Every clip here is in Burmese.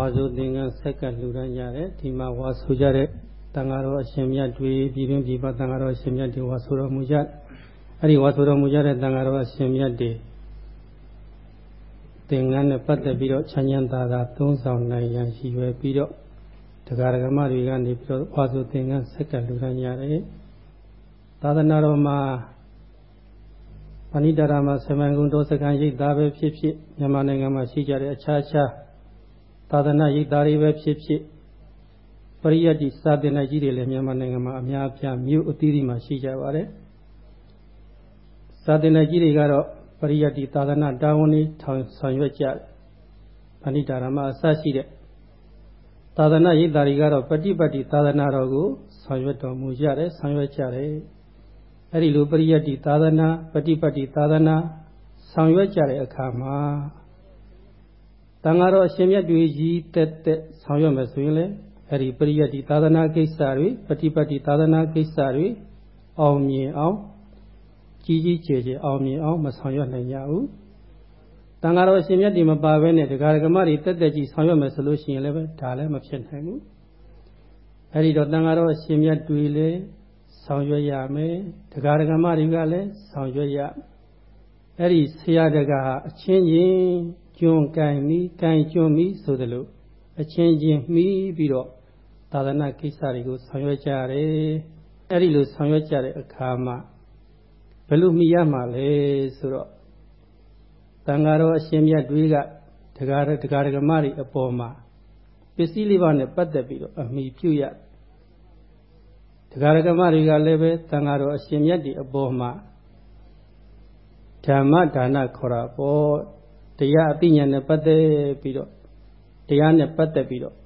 ဝါဆိုသင်္ကန်းဆက်ကလှူဒန်းကြတယ်ဒီမှာဝါဆိုကြတဲ့တန်ဃာတော်အရှင်မြတ်တွေပြည်တွင်းပြည်ပတန်ဃာတော်အရှင်မြတ်တွေဝါဆိုတော်မူကြအဲ့ဒီဝါဆိုတော်မူကြတဲ့တန်ဃာတော်အရှင်မြတ်တွေသင်္ကန်းနဲ့ပတ်သက်ပြီးတော့ချမ်းချမ်းသာသာသုံးဆောင်နိုင်ရန်ရှိရွယ်ပြီးတော့တရားဓမ္မတွေကနေပြီးတော့ဝါဆိုသင်္ကန်းဆက်ကလှူဒန်းကြတယ်သာသနာတော်မှာပဏိတာရမှာဆမန်ကုံတော်စကန်ရိပ်သားပဲဖြစ်ဖြစ်မြန်မာနိုင်ငံမှာရှိကြတဲ့အခြားခြား သာသနာရိပ်သားတွေပဲဖြစ်ဖြစ်ပရိယတ်တိစာသင်တဲ့ကြီးတွေလည်းမြန်မာနိုင်ငံမှာအများအပြားမြို့အသီးသီးမှာရှိကြပါတယ်စာသင်တဲ့ကြီးတွေကတော့ပရိယတ်တိသာသနာတာဝန်တွေထောင်ဆောင်ရွက်ကြတယ်ပဏိတာရမှာအစရှိတဲ့သာသနာရိပ်သားတွေကတော့ပฏิပတ်တိသာသနာတော်ကိုဆောင်ရွက်တော်မူကြတယ်ဆောင်ရွက်ကြတယ်အဲ့ဒီလိုပရိယတ်တိသာသနာပฏิပတ်တိသာသနာဆောင်ရွက်ကြတဲ့အခါမှာ တန်ဃာတော်အရှင်မြတ်တွေကြီးတက်တက်ဆောင်ရွက်မယ်ဆိုရင်လေအဲ့ဒီပရိယတ်တိသာသနာကိစ္စတွေပฏิပတ်တိသာသနာကိစ္စတွေအောင်မြင်အောင်ကြီးကြီးကျယ်ကျယ်အောင်မြင်အောင်မဆောင်ရွက်နိုင်ကြဘူးတန်ဃာတော်အရှင်မြတ်တွေမပါဘဲနဲ့တရားဓမ္မတွေတက်တက်ကြီးဆောင်ရွက်မယ်ဆိုလို့ရှိရင်လည်းပဲဒါလည်းမဖြစ်နိုင်ဘူးအဲ့ဒီတော့တန်ဃာတော်အရှင်မြတ်တွေလည်းဆောင်ရွက်ရမယ်တရားဓမ္မတွေကလည်းဆောင်ရွက်ရအဲ့ဒီဆရာတကအချင်းချင်း ကျွန်းကင်ပြီးကင်ကျွန်းပြီးဆိုသလိုအချင်းချင်းမှီးပြီးတော့သာသနာကိစ္စတွေကိုဆောင်ရွက်ကြရတယ်အဲ့ဒီလိုဆောင်ရွက်ကြတဲ့အခါမှာဘယ်လိုမှီရမှာလဲဆိုတော့တန်ဃာတော်အရှင်မြတ်တွေကတရားတရားဓမ္မတွေအပေါ်မှာပစ္စည်းလေးပါးနဲ့ပတ်သက်ပြီးတော့အမိပြုရတရားဓမ္မတွေကလည်းပဲတန်ဃာတော်အရှင်မြတ်တွေအပေါ်မှာဓမ္မဒါနခေါ်တာပေါ့ တရားအသိဉာဏ်နဲ့ပတ်သက်ပြီးတော့တရားနဲ့ပတ်သက်ပြီးတော့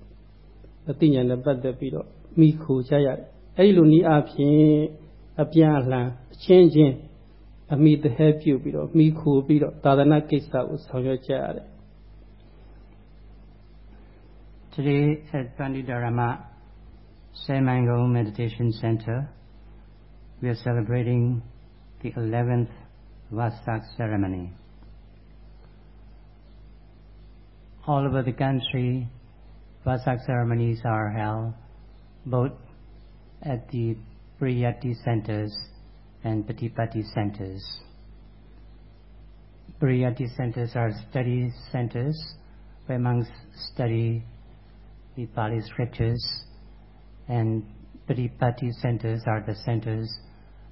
အသိဉာဏ်နဲ့ပတ်သက်ပြီးတော့မိခိုကြရတယ်အဲ့ဒီလိုနည်းအားဖြင့်အပြန်အလှန်အချင်းချင်းအမိတဟဲပြုတ်ပြီးတော့မိခိုပြီးတော့သာသနာကိစ္စကိုဆောင်ရွက်ကြရတယ် Today at Panditharama Semango Meditation Center we are celebrating the 11th Vasak ceremony. All over the country Vasak ceremonies are held both at the Priyati centers and Patipati centers. Priyati centers are study centers where monks study the Pali scriptures and Patipati centers are the centers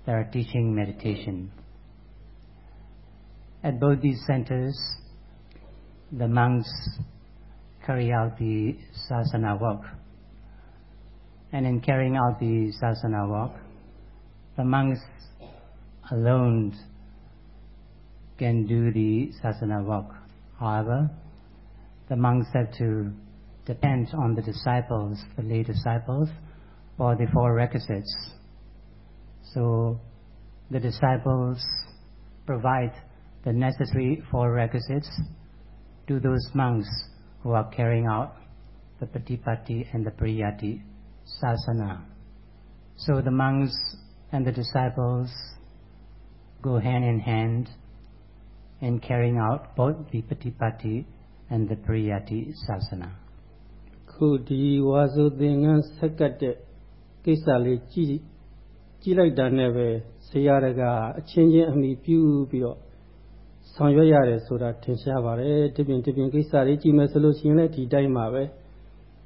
that are teaching meditation. At both these centers, the monks carry out the sasana work. And in carrying out the sasana work, the monks alone can do the sasana work. However, the monks have to depend on the disciples, the lay disciples, for the four requisites. So the disciples provide the necessary four requisites to those monks who are carrying out the Patipati and the Priyati sasana. So the monks and the disciples go hand in hand in carrying out both the Patipati and the Priyati sasana. ခုဒီဝါစုသင်္ကန်းဆက်ကတ်တဲ့ကိစ္စလေးကြည့်ကြည့်လိုက်တာနဲ့ပဲဆရာတကအချင်းချင်းအမိပြုပြီးတော့ ဆောင်ရွက်ရတယ်ဆိုတာထင်ရှားပါတယ်တပြင်းတပြင်းကိစ္စလေးကြည့်မယ်ဆိုလို့ရှိရင်လည်းဒီတိုင်းပါပဲ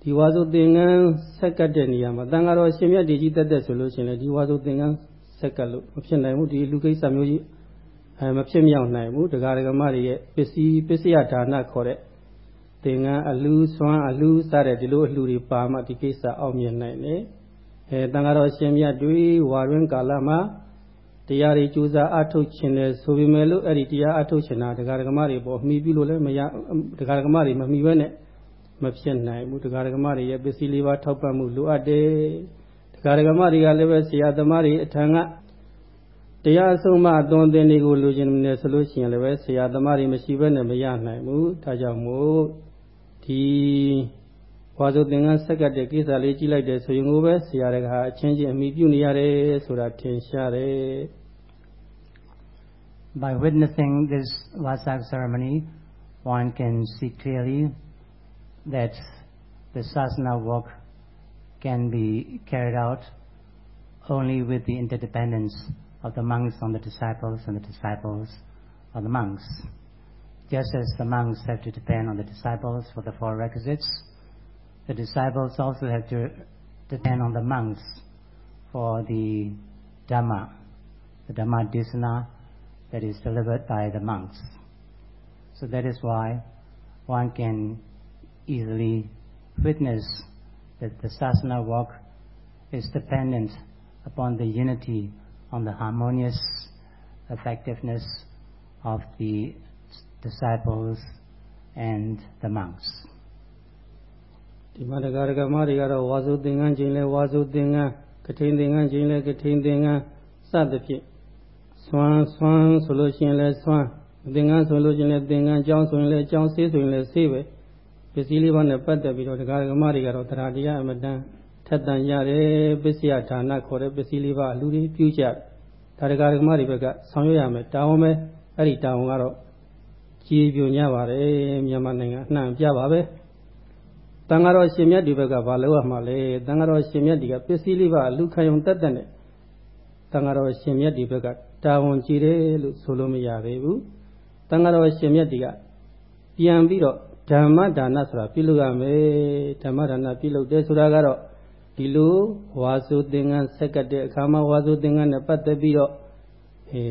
ဒီဝါစုသင်္ကန်းဆက်ကတ်တဲ့နေရာမှာတန်ဃာတော်ရှင်မြတ်ဒီကြီးတက်တဲ့ဆိုလို့ရှိရင်လည်းဒီဝါစုသင်္ကန်းဆက်ကတ်လို့မဖြစ်နိုင်ဘူးဒီလူကိစ္စမျိုးကြီးအဲမဖြစ်မြောက်နိုင်ဘူးတရားဓမ္မတွေရဲ့ပစ္စည်းပစ္စယဒါနခေါ်တဲ့သင်္ကန်းအလူဆွမ်းအလူစတဲ့ဒီလိုအလှူတွေပါမှဒီကိစ္စအောင်မြင်နိုင်တယ်အဲတန်ဃာတော်ရှင်မြတ်တွေဝါတွင်ကာလမှာ တရားတွေကြိုးစားအထုတ်ခြင်းလဲဆိုပေမဲ့လို့အဲ့ဒီတရားအထုတ်ခြင်းတာတရားဓမ္မတွေပေါ်မှီပြီးလို့လည်းမရတရားဓမ္မတွေမမှီဘဲနဲ့မဖြစ်နိုင်ဘူးတရားဓမ္မတွေရဲ့ပစ္စည်းလေးပါထောက်ပံ့မှုလိုအပ်တယ်တရားဓမ္မတွေကလည်းပဲဆရာသမားတွေအထံကတရားအဆုံးမအသွင်သင်တွေကိုလိုချင်တယ်ဆိုလို့ရှိရင်လည်းပဲဆရာသမားတွေမရှိဘဲနဲ့မရနိုင်ဘူးဒါကြောင့်မို့ဒီ ဝါစုသင်္ကန်းဆက်ကတ်တဲ့ကိစ္စလေးကြည့်လိုက်တယ်ဆိုရင်ကိုပဲဆရာတကအချင်းချင်းအမိပြုနေရတယ်ဆိုတာထင်ရှားတယ် By witnessing this Vasak ceremony one can see clearly that the sasana walk can be carried out only with the interdependence of the monks on the disciples and the disciples on the monks. Just as the monks have to depend on the disciples for the four requisites, the disciples also have to depend on the monks for the Dhamma, the Dhamma Desana that is delivered by the monks. So that is why one can easily witness that the sasana walk is dependent upon the unity on the harmonious effectiveness of the disciples and the monks. ဒီမှာတရားဓမ္မတွေကတော့ဝါစုသင်္ကန်းခြင်းလဲဝါစုသင်္ကန်းကထိန်သင်္ကန်းခြင်းလဲကထိန်သင်္ကန်းစသဖြင့်ဆွမ်းဆွမ်းဆိုလို့ရှိရင်လဲဆွမ်းသင်္ကန်းဆိုလို့ရှိရင်လဲသင်္ကန်းကြောင်းဆိုရင်လဲကြောင်းဆေးဆိုရင်လဲဆေးပဲပစ္စည်းလေးပါးနဲ့ပတ်သက်ပြီးတော့တရားဓမ္မတွေကတော့တရားတရားအမတန်ထက်တန်ရတယ်ပစ္စယဌာနခေါ်တဲ့ပစ္စည်းလေးပါးလူတွေပြုကြတယ်ဒါတရားဓမ္မတွေဘက်ကဆောင်ရွက်ရမယ်တာဝန်ပဲအဲ့ဒီတာဝန်ကတော့ကြည်ပြညပါတယ်မြန်မာနိုင်ငံအနှံ့ပြပါပဲ တန်ဃာတော်ရှင်မြတ်ဒီဘက်ကဘာလုပ်ရမှာလဲတန်ဃာတော်ရှင်မြတ်ဒီကပစ္စည်းလေးပါလူခံုံတက်တက်နဲ့တန်ဃာတော်ရှင်မြတ်ဒီဘက်ကတာဝန်ကြည်တယ်လို့ဆိုလို့မရသေးဘူးတန်ဃာတော်ရှင်မြတ်ဒီကပြန်ပြီးတော့ဓမ္မဒါနဆိုတာပြုလုပ်ရမယ်ဓမ္မဒါနပြုလုပ်တယ်ဆိုတာကတော့ဒီလိုဝါစုသင်္ကန်းဆက်ကတဲ့အခါမှာဝါစုသင်္ကန်းနဲ့ပတ်သက်ပြီးတော့အဲ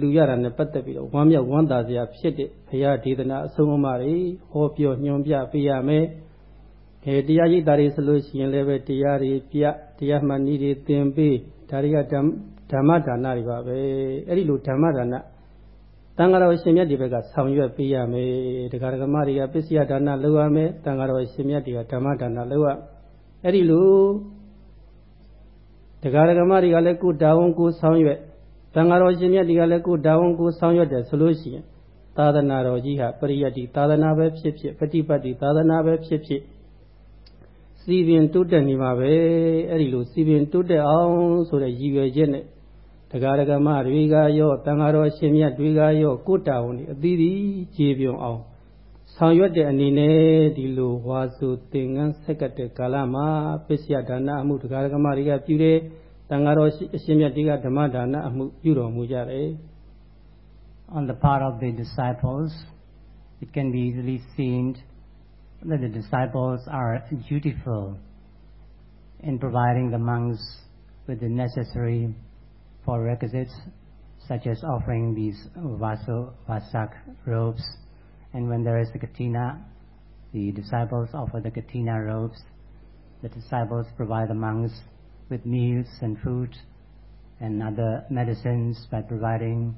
လူရတာနဲ့ပတ်သက်ပြီးတော့ဝမ်းမြောက်ဝမ်းသာစရာဖြစ်တဲ့ဘုရားဒေသနာအဆုံးအမတွေဟောပြောညွှန်ပြပေးရမယ် အဲတရားရိပ်တာတွေဆိုလို့ရှိရင်လည်းပဲတရားတွေပြတရားမှန်နည်းတွေသင်ပေးဒါတွေကဓမ္မဒါနတွေပါပဲအဲ့ဒီလိုဓမ္မဒါနတန်ဃာတော်ရှင်မြတ်ဒီဘက်ကဆောင်ရွက်ပေးရမယ်တရားဓမ္မတွေကပစ္စယဒါနလုပ်ရမယ်တန်ဃာတော်ရှင်မြတ်တွေကဓမ္မဒါနလုပ်ရအဲ့ဒီလိုတရားဓမ္မတွေကလည်းကိုတာဝန်ကိုဆောင်ရွက်တန်ဃာတော်ရှင်မြတ်တွေကလည်းကိုတာဝန်ကိုဆောင်ရွက်တယ်ဆိုလို့ရှိရင်သာသနာတော်ကြီးဟာပရိယတ်တိသာသနာပဲဖြစ်ဖြစ်ပฏิပတ်တိသာသနာပဲဖြစ်ဖြစ် စီပင်တိုးတက်နေမှာပဲအဲ့ဒီလိုစီပင်တိုးတက်အောင်ဆိုတဲ့ရည်ရွယ်ချက်နဲ့တရားဓမ္မတွေကရောတန်ဃာတော်ရှင်မြတ်တွေကရောကိုတာဝန်ဒီအသီးသီးခြေပြုံအောင်ဆောင်ရွက်တဲ့အနေနဲ့ဒီလိုဝါစုသင်္ကန်းဆက်ကတဲ့ကာလမှာပစ္စယဒါနအမှုတရားဓမ္မတွေကပြုတယ်တန်ဃာတော်အရှင်မြတ်တွေကဓမ္မဒါနအမှုပြုတော်မူကြတယ် On the part of the disciples it can be easily seen that the disciples are dutiful in providing the monks with the necessary for requisites such as offering these vaso vasak robes. And when there is the katina the disciples offer the katina robes. The disciples provide the monks with meals and food and other medicines by providing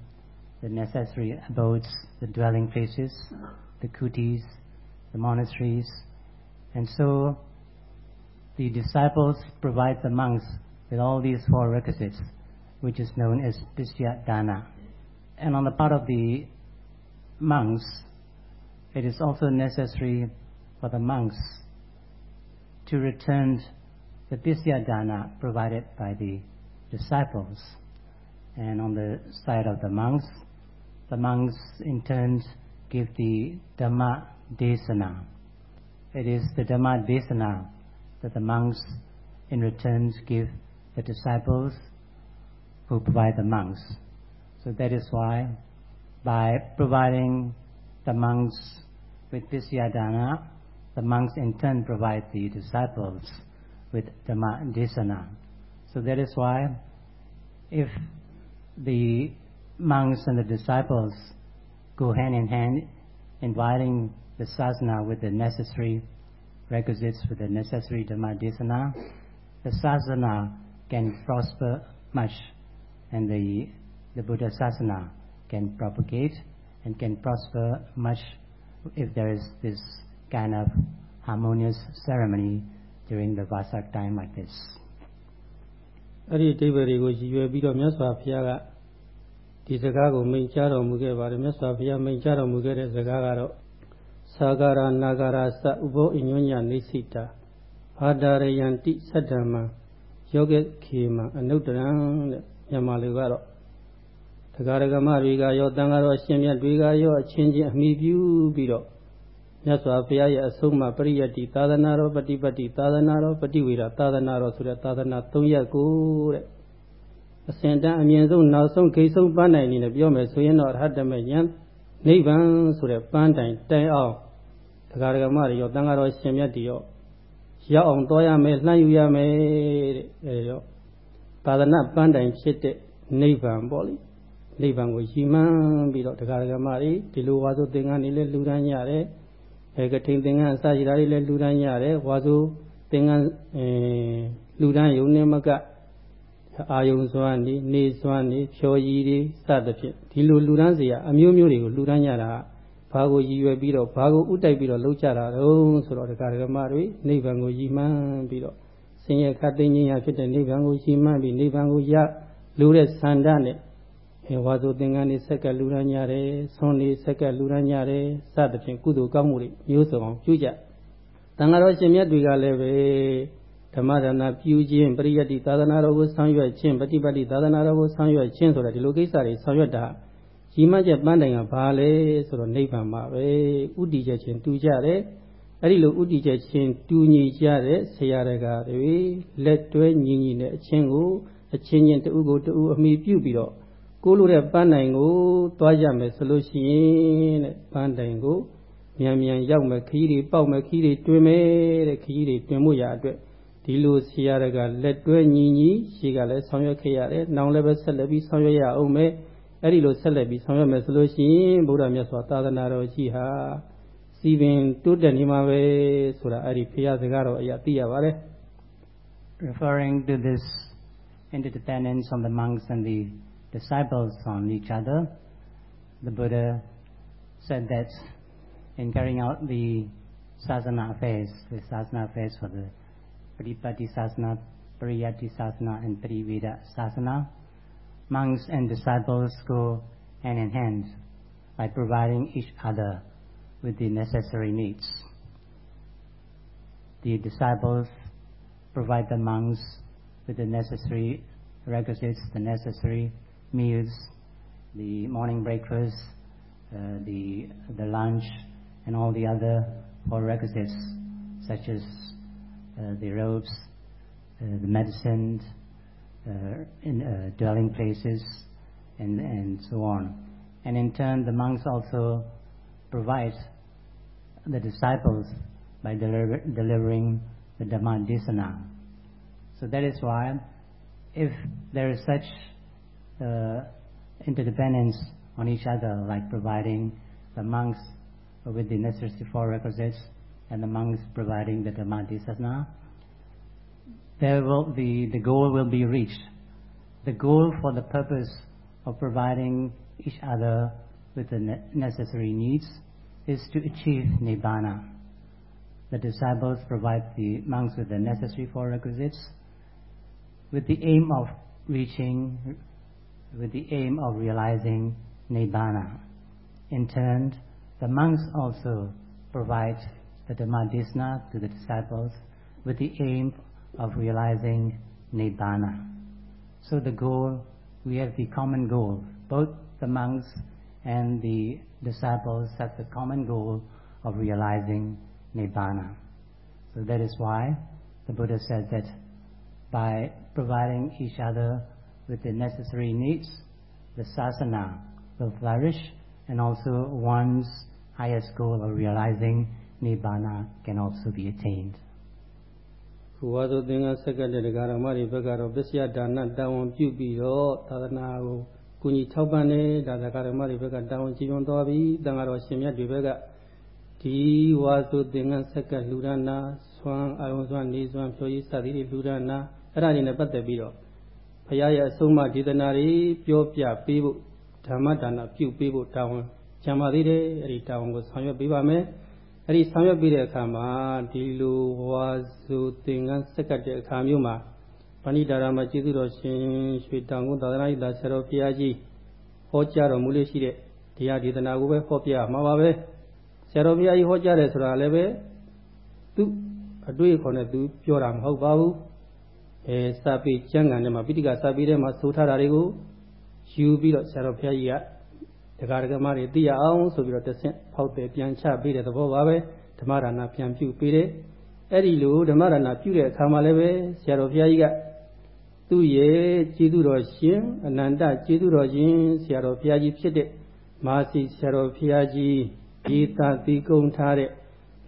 the necessary abodes, the dwelling places, the kutis, the monasteries. And so the disciples provide the monks with all these four requisites, which is known as Pisya Dana. And on the part of the monks, it is also necessary for the monks to return the Pisya Dana provided by the disciples. And on the side of the monks, the monks in turn give the Dhamma Desana. It is the Dhamma Desana that the monks in return give the disciples who provide the monks. So that is why by providing the monks with Pisya Dana, the monks in turn provide the disciples with Dhamma Desana. So that is why if the monks and the disciples go hand in hand, inviting the sasana with the necessary requisites, with the necessary Dhamma Desana, the sasana can prosper much and the, the Buddha sasana can propagate and can prosper much if there is this kind of harmonious ceremony during the Vasak time like this. အဲ့ဒီအဓိပ္ပာယ်တွေကိုရည်ရွယ်ပြီးတော့မြတ်စွာဘုရားကဒီစကားကိုမိန့်ကြားတော်မူခဲ့ပါတယ်မြတ်စွာဘုရားမိန့်ကြားတော်မူခဲ့တဲ့စကားကတော့ သာဂရနာဂရသဥဘောအညွညနေစိတာဘာဒရယန္တိသတ္တမံယောဂခေမံအနုတ္တရံတဲ့မြန်မာလူကတော့တရားဓမ္မတွေကရောတန်ဃာတော်အရှင်မြတ်တွေကရောအချင်းချင်းအမိပြုပြီးတော့မြတ်စွာဘုရားရဲ့အဆုံးအမပရိယတ္တိသာသနာတော်ပฏิပတ်တိသာသနာတော်ပฏิဝေဒသာသနာတော်ဆိုတဲ့သာသနာ၃ရပ်ကိုတဲ့အစဉ်တန်းအမြင့်ဆုံးနောက်ဆုံးဂိတ်ဆုံးပန်းတိုင်အနေနဲ့ပြောမယ်ဆိုရင်တော့ရဟတမေယံ နိဗ္ဗာန်ဆိုတဲ့ပန်းတိုင်တိုင်အောင်တရားဓမ္မတွေရောတန်ဃာတော်ရှင်မြတ်တွေရောရောက်အောင်တော်ရမယ်လှမ်းယူရမယ်တဲ့အဲဒီတော့သာသနာပန်းတိုင်ဖြစ်တဲ့နိဗ္ဗာန်ပေါ့လေနိဗ္ဗာန်ကိုရည်မှန်းပြီးတော့တရားဓမ္မတွေဒီလိုဝါဆိုသင်္ကန်းတွေလည်းလှူဒန်းရတယ်အဲကထိန်သင်္ကန်းအစရှိတာတွေလည်းလှူဒန်းရတယ်ဝါဆိုသင်္ကန်းအဲလှူဒန်းယုံနေမက အာယုံစွမ်းနေနေစွမ်းနေဖြောကြီးတွေစသဖြင့်ဒီလိုလူတန်းစရာအမျိုးမျိုးတွေကိုလူတန်းရတာဘာကိုရည်ရွယ်ပြီးတော့ဘာကိုဥတိုက်ပြီးတော့လှုပ်ကြတာတော့ဆိုတော့တရားဓမ္မတွေနိဗ္ဗာန်ကိုရည်မှန်းပြီးတော့ဆင်းရဲခတ်သိမ်းခြင်းရဖြစ်တဲ့နိဗ္ဗာန်ကိုရည်မှန်းပြီးနိဗ္ဗာန်ကိုရလူတဲ့ဆန္ဒနဲ့ေဝါဆိုသင်္ကန်းနေဆက်ကလူရမ်းရတယ်ဆွန်နေဆက်ကလူရမ်းရတယ်စသဖြင့်ကုသိုလ်ကောင်းမှုတွေမျိုးစုံအောင်ပြုကြတန်ဃာတော်ရှင်မြတ်တွေကလည်းပဲ ဓမ္မဒါနပြုခြင်းပရိယတ္တိသာသနာတော်ကိုဆောင်ရွက်ခြင်းပฏิပတ်တိသာသနာတော်ကိုဆောင်ရွက်ခြင်းဆိုတဲ့ဒီလိုကိစ္စတွေဆောင်ရွက်တာကြီးမချက်ပန်းတိုင်ကဘာလဲဆိုတော့နိဗ္ဗာန်ပါပဲဥတည်ချက်ချင်းတူကြတယ်အဲ့ဒီလိုဥတည်ချက်ချင်းတူညီကြတဲ့ဆရာတွေကတွေလက်တွဲညီညီနဲ့အချင်းကိုအချင်းချင်းတူကိုတူအမိပြုပြီးတော့ကိုလိုတဲ့ပန်းတိုင်ကိုသွားကြမယ်ဆိုလို့ရှိရင်တဲ့ပန်းတိုင်ကိုမြန်မြန်ရောက်မယ်ခကြီးတွေပေါက်မယ်ခကြီးတွေတွင်မယ်တဲ့ခကြီးတွေတွင်မှုရအတွက် ဒီလိုဆရာတွေကလက်တွဲညီညီရှိကလည်းဆောင်ရွက်ခဲ့ရတယ်။နောင်လည်းပဲဆက်လက်ပြီးဆောင်ရွက်ရအောင်မယ်။အဲ့ဒီလိုဆက်လက်ပြီးဆောင်ရွက်မယ်ဆိုလို့ရှိရင်ဗုဒ္ဓမြတ်စွာသာသနာတော်ကြီးဟာစီပင်တိုးတက်နေမှာပဲဆိုတာအဲ့ဒီဖရာစကားတော်အရာသိရပါတယ် Referring to this interdependence on the monks and the disciples on each other, the Buddha said that in carrying out the sasana affairs, the sasana affairs for the Pratipatti Sasana, Pariyatti Sasana and Triveda Sasana, monks and disciples go hand in hand by providing each other with the necessary needs. The disciples provide the monks with the necessary requisites, the necessary meals, the morning breakfast, uh, the, the lunch, and all the other requisites, such as the robes, uh, the medicine, uh, in dwelling places, and, and so on. And in turn, the monks also provide the disciples by deliver, delivering the Dhammadesana. So that is why, if there is such uh, interdependence on each other, like providing the monks with the necessary four requisites, and the monks providing the Dhammadesana, there will the, the goal will be reached. The goal for the purpose of providing each other with the ne necessary needs is to achieve Nibbana. The disciples provide the monks with the necessary four requisites with the aim of reaching, with the aim of realizing Nibbana. In turn, the monks also provide the Dhammadesana to the disciples with the aim of realizing Nibbana. So the goal, we have the common goal. Both the monks and the disciples have the common goal of realizing Nibbana. So that is why the Buddha said that by providing each other with the necessary needs, the sasana will flourish and also one's highest goal of realizing Nibbana can also be attained. ခုဝါဆိုသင်္ကန်းဆက်ကတဲ့ဒကာရမတွေဘက်ကတော့ပစ္စယဒါနတာဝန်ပြုပြီးတော့သာသနာကိုကုညီထောက်ပံ့နေဒါဒကာရမတွေဘက်ကတာဝန်ကြီးပွန်သွားပြီတန်ဃာတော်ရှင်မြတ်တွေဘက်ကဒီဝါဆိုသင်္ကန်းဆက်ကလူဒနာဆွမ်းအာယုံဆွမ်းနေဆွမ်းဖြိုးရည်စသည်တွေလူဒနာအဲ့ဒါတွေနဲ့ပတ်သက်ပြီးတော့ဘုရားရဲ့အဆုံးအမဒေသနာတွေပြောပြပေးဖို့ဓမ္မဒါနပြုပေးဖို့တာဝန်ကျန်ပါသေးတယ်အဲ့ဒီတာဝန်ကိုဆောင်ရွက်ပေးပါမယ် အဲ့ဒီဆောင်ရွက်ပြီးတဲ့အခါမှာဒီလိုဝါစုသင်္ကန်းစက်ကတ်တဲ့အခါမျိုးမှာဗဏိတာရမကျေးဇူးတော်ရှင်ရွှေတောင်ကုသာသနာ့ဒါဆရာတော်ဘုရားကြီးဟောကြားတော်မူလို့ရှိတဲ့တရားဒေသနာကိုပဲဟောပြမှာပါပဲဆရာတော်ဘုရားကြီးဟောကြားတယ်ဆိုတာလည်းပဲသူအတွေ့အခေါ်နဲ့သူပြောတာမဟုတ်ပါဘူးအဲစာပေကျမ်းဂန်ထဲမှာပိဋကစာပေထဲမှာဆိုထားတာတွေကိုယူပြီးတော့ဆရာတော်ဘုရားကြီးကတ ဒကာဒကမတွေသိရအောင်ဆိုပြီးတော့တဆင့်ဖောက်တယ်ပြန်ချပေးတဲ့သဘောပါပဲဓမ္မဒါနပြန်ပြုပေးတယ်အဲ့ဒီလိုဓမ္မဒါနပြုတဲ့အခါမှာလည်းပဲဆရာတော်ဘုရားကြီးကသူ့ရဲ့ကျေးဇူးတော်ရှင်အနန္တကျေးဇူးတော်ရှင်ဆရာတော်ဘုရားကြီးဖြစ်တဲ့မာစီဆရာတော်ဘုရားကြီးဒီတာတိကုံထားတဲ့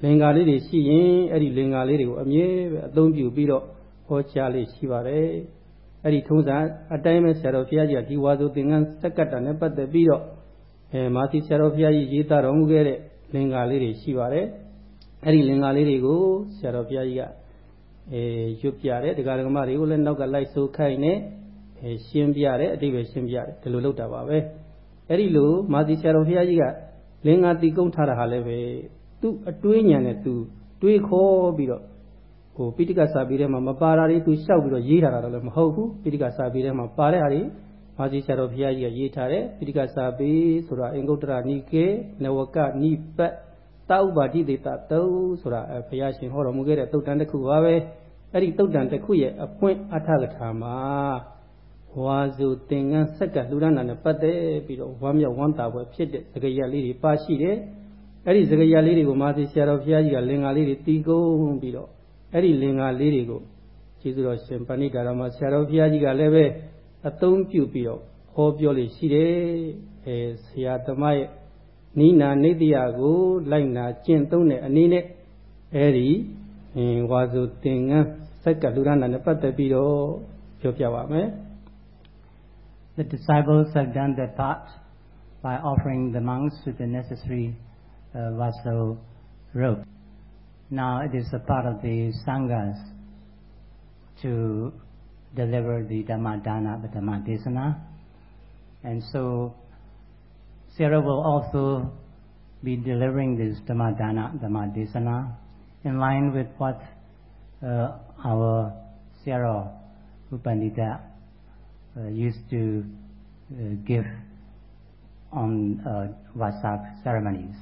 လင်္ကာလေးတွေရှိရင်အဲ့ဒီလင်္ကာလေးတွေကိုအမြဲပဲအသုံးပြုပြီးတော့ဟောကြားလေးရှိပါတယ်အဲ့ဒီထုံးစံအတိုင်းပဲဆရာတော်ဘုရားကြီးကဒီဝါဆိုသင်္ကန်းစက်ကတ်တာနဲ့ပတ်သက်ပြီးတော့ အဲမာသီဆရာတော်ဘုရားကြီးရေးသားတော်မူခဲ့တဲ့လင်္ကာလေးတွေရှိပါတယ်အဲ့ဒီလင်္ကာလေးတွေကိုဆရာတော်ဘုရားကြီးကအဲရွတ်ပြတယ်ဒကာဒကမတွေကိုလည်းနောက်ကလိုက်ဆိုခိုင်းနေအဲရှင်းပြတယ်အတိပ္ပယ်ရှင်းပြတယ်ဒီလိုလုပ်တာပါပဲအဲ့ဒီလိုမာသီဆရာတော်ဘုရားကြီးကလင်္ကာတိကုံးထားတာဟာလည်းပဲသူ့အတွေးဉာဏ်နဲ့သူတွေးခေါ်ပြီးတော့ဟိုပိဋကစာပေထဲမှာမပါတာတွေသူလျှောက်ပြီးတော့ရေးထားတာတော့လည်းမဟုတ်ဘူးပိဋကစာပေထဲမှာပါတဲ့ဟာတွေ မာဇီဆရာတော်ဘုရားကြီးကရေးထားတဲ့ပိဋကစာပေဆိုတာအင်္ဂုတ္တရနိကေနဝကနိပတ်တောက်ပါတိတေတသုဆိုတာဘုရားရှင်ဟောတော်မူခဲ့တဲ့တုတ်တန်တစ်ခုပါပဲအဲ့ဒီတုတ်တန်တစ်ခုရဲ့အပွင့်အထကထာမှာဝါစုသင်္ကန်းဆက်ကလူရဏနဲ့ပတ်သက်ပြီးတော့ဝမ်းမြောက်ဝမ်းသာပွဲဖြစ်တဲ့စကားရလေးတွေပါရှိတယ်အဲ့ဒီစကားရလေးတွေကိုမာသီဆရာတော်ဘုရားကြီးကလင်္ကာလေးတွေတီးကုန်းပြီးတော့အဲ့ဒီလင်္ကာလေးတွေကိုကျေးဇူးတော်ရှင်ပဏိတာရမဆရာတော်ဘုရားကြီးကလည်းပဲ အသုံးပြုပြီးတော့ဟောပြောလို့ရှိတယ်အဲဆရာသမားရဲ့နိနာနေတ္တယကိုလိုက်နာကျင့်သုံးတဲ့အနေနဲ့အဲဒီဝါစုသင်္ကန်းစက်ကလူရဏနဲ့ပတ်သက်ပြီးတော့ပြောပြပါမယ် The disciples have done their part by offering the monks with the necessary uh, vaso rope. Now it is a part of the sanghas to deliver the Dhammadana, the Dhammadesana. And so Sarah will also be delivering this Dhammadana, Dhammadesana in line with what uh, our Sarah Upandita uh, used to uh, give on uh, ceremonies.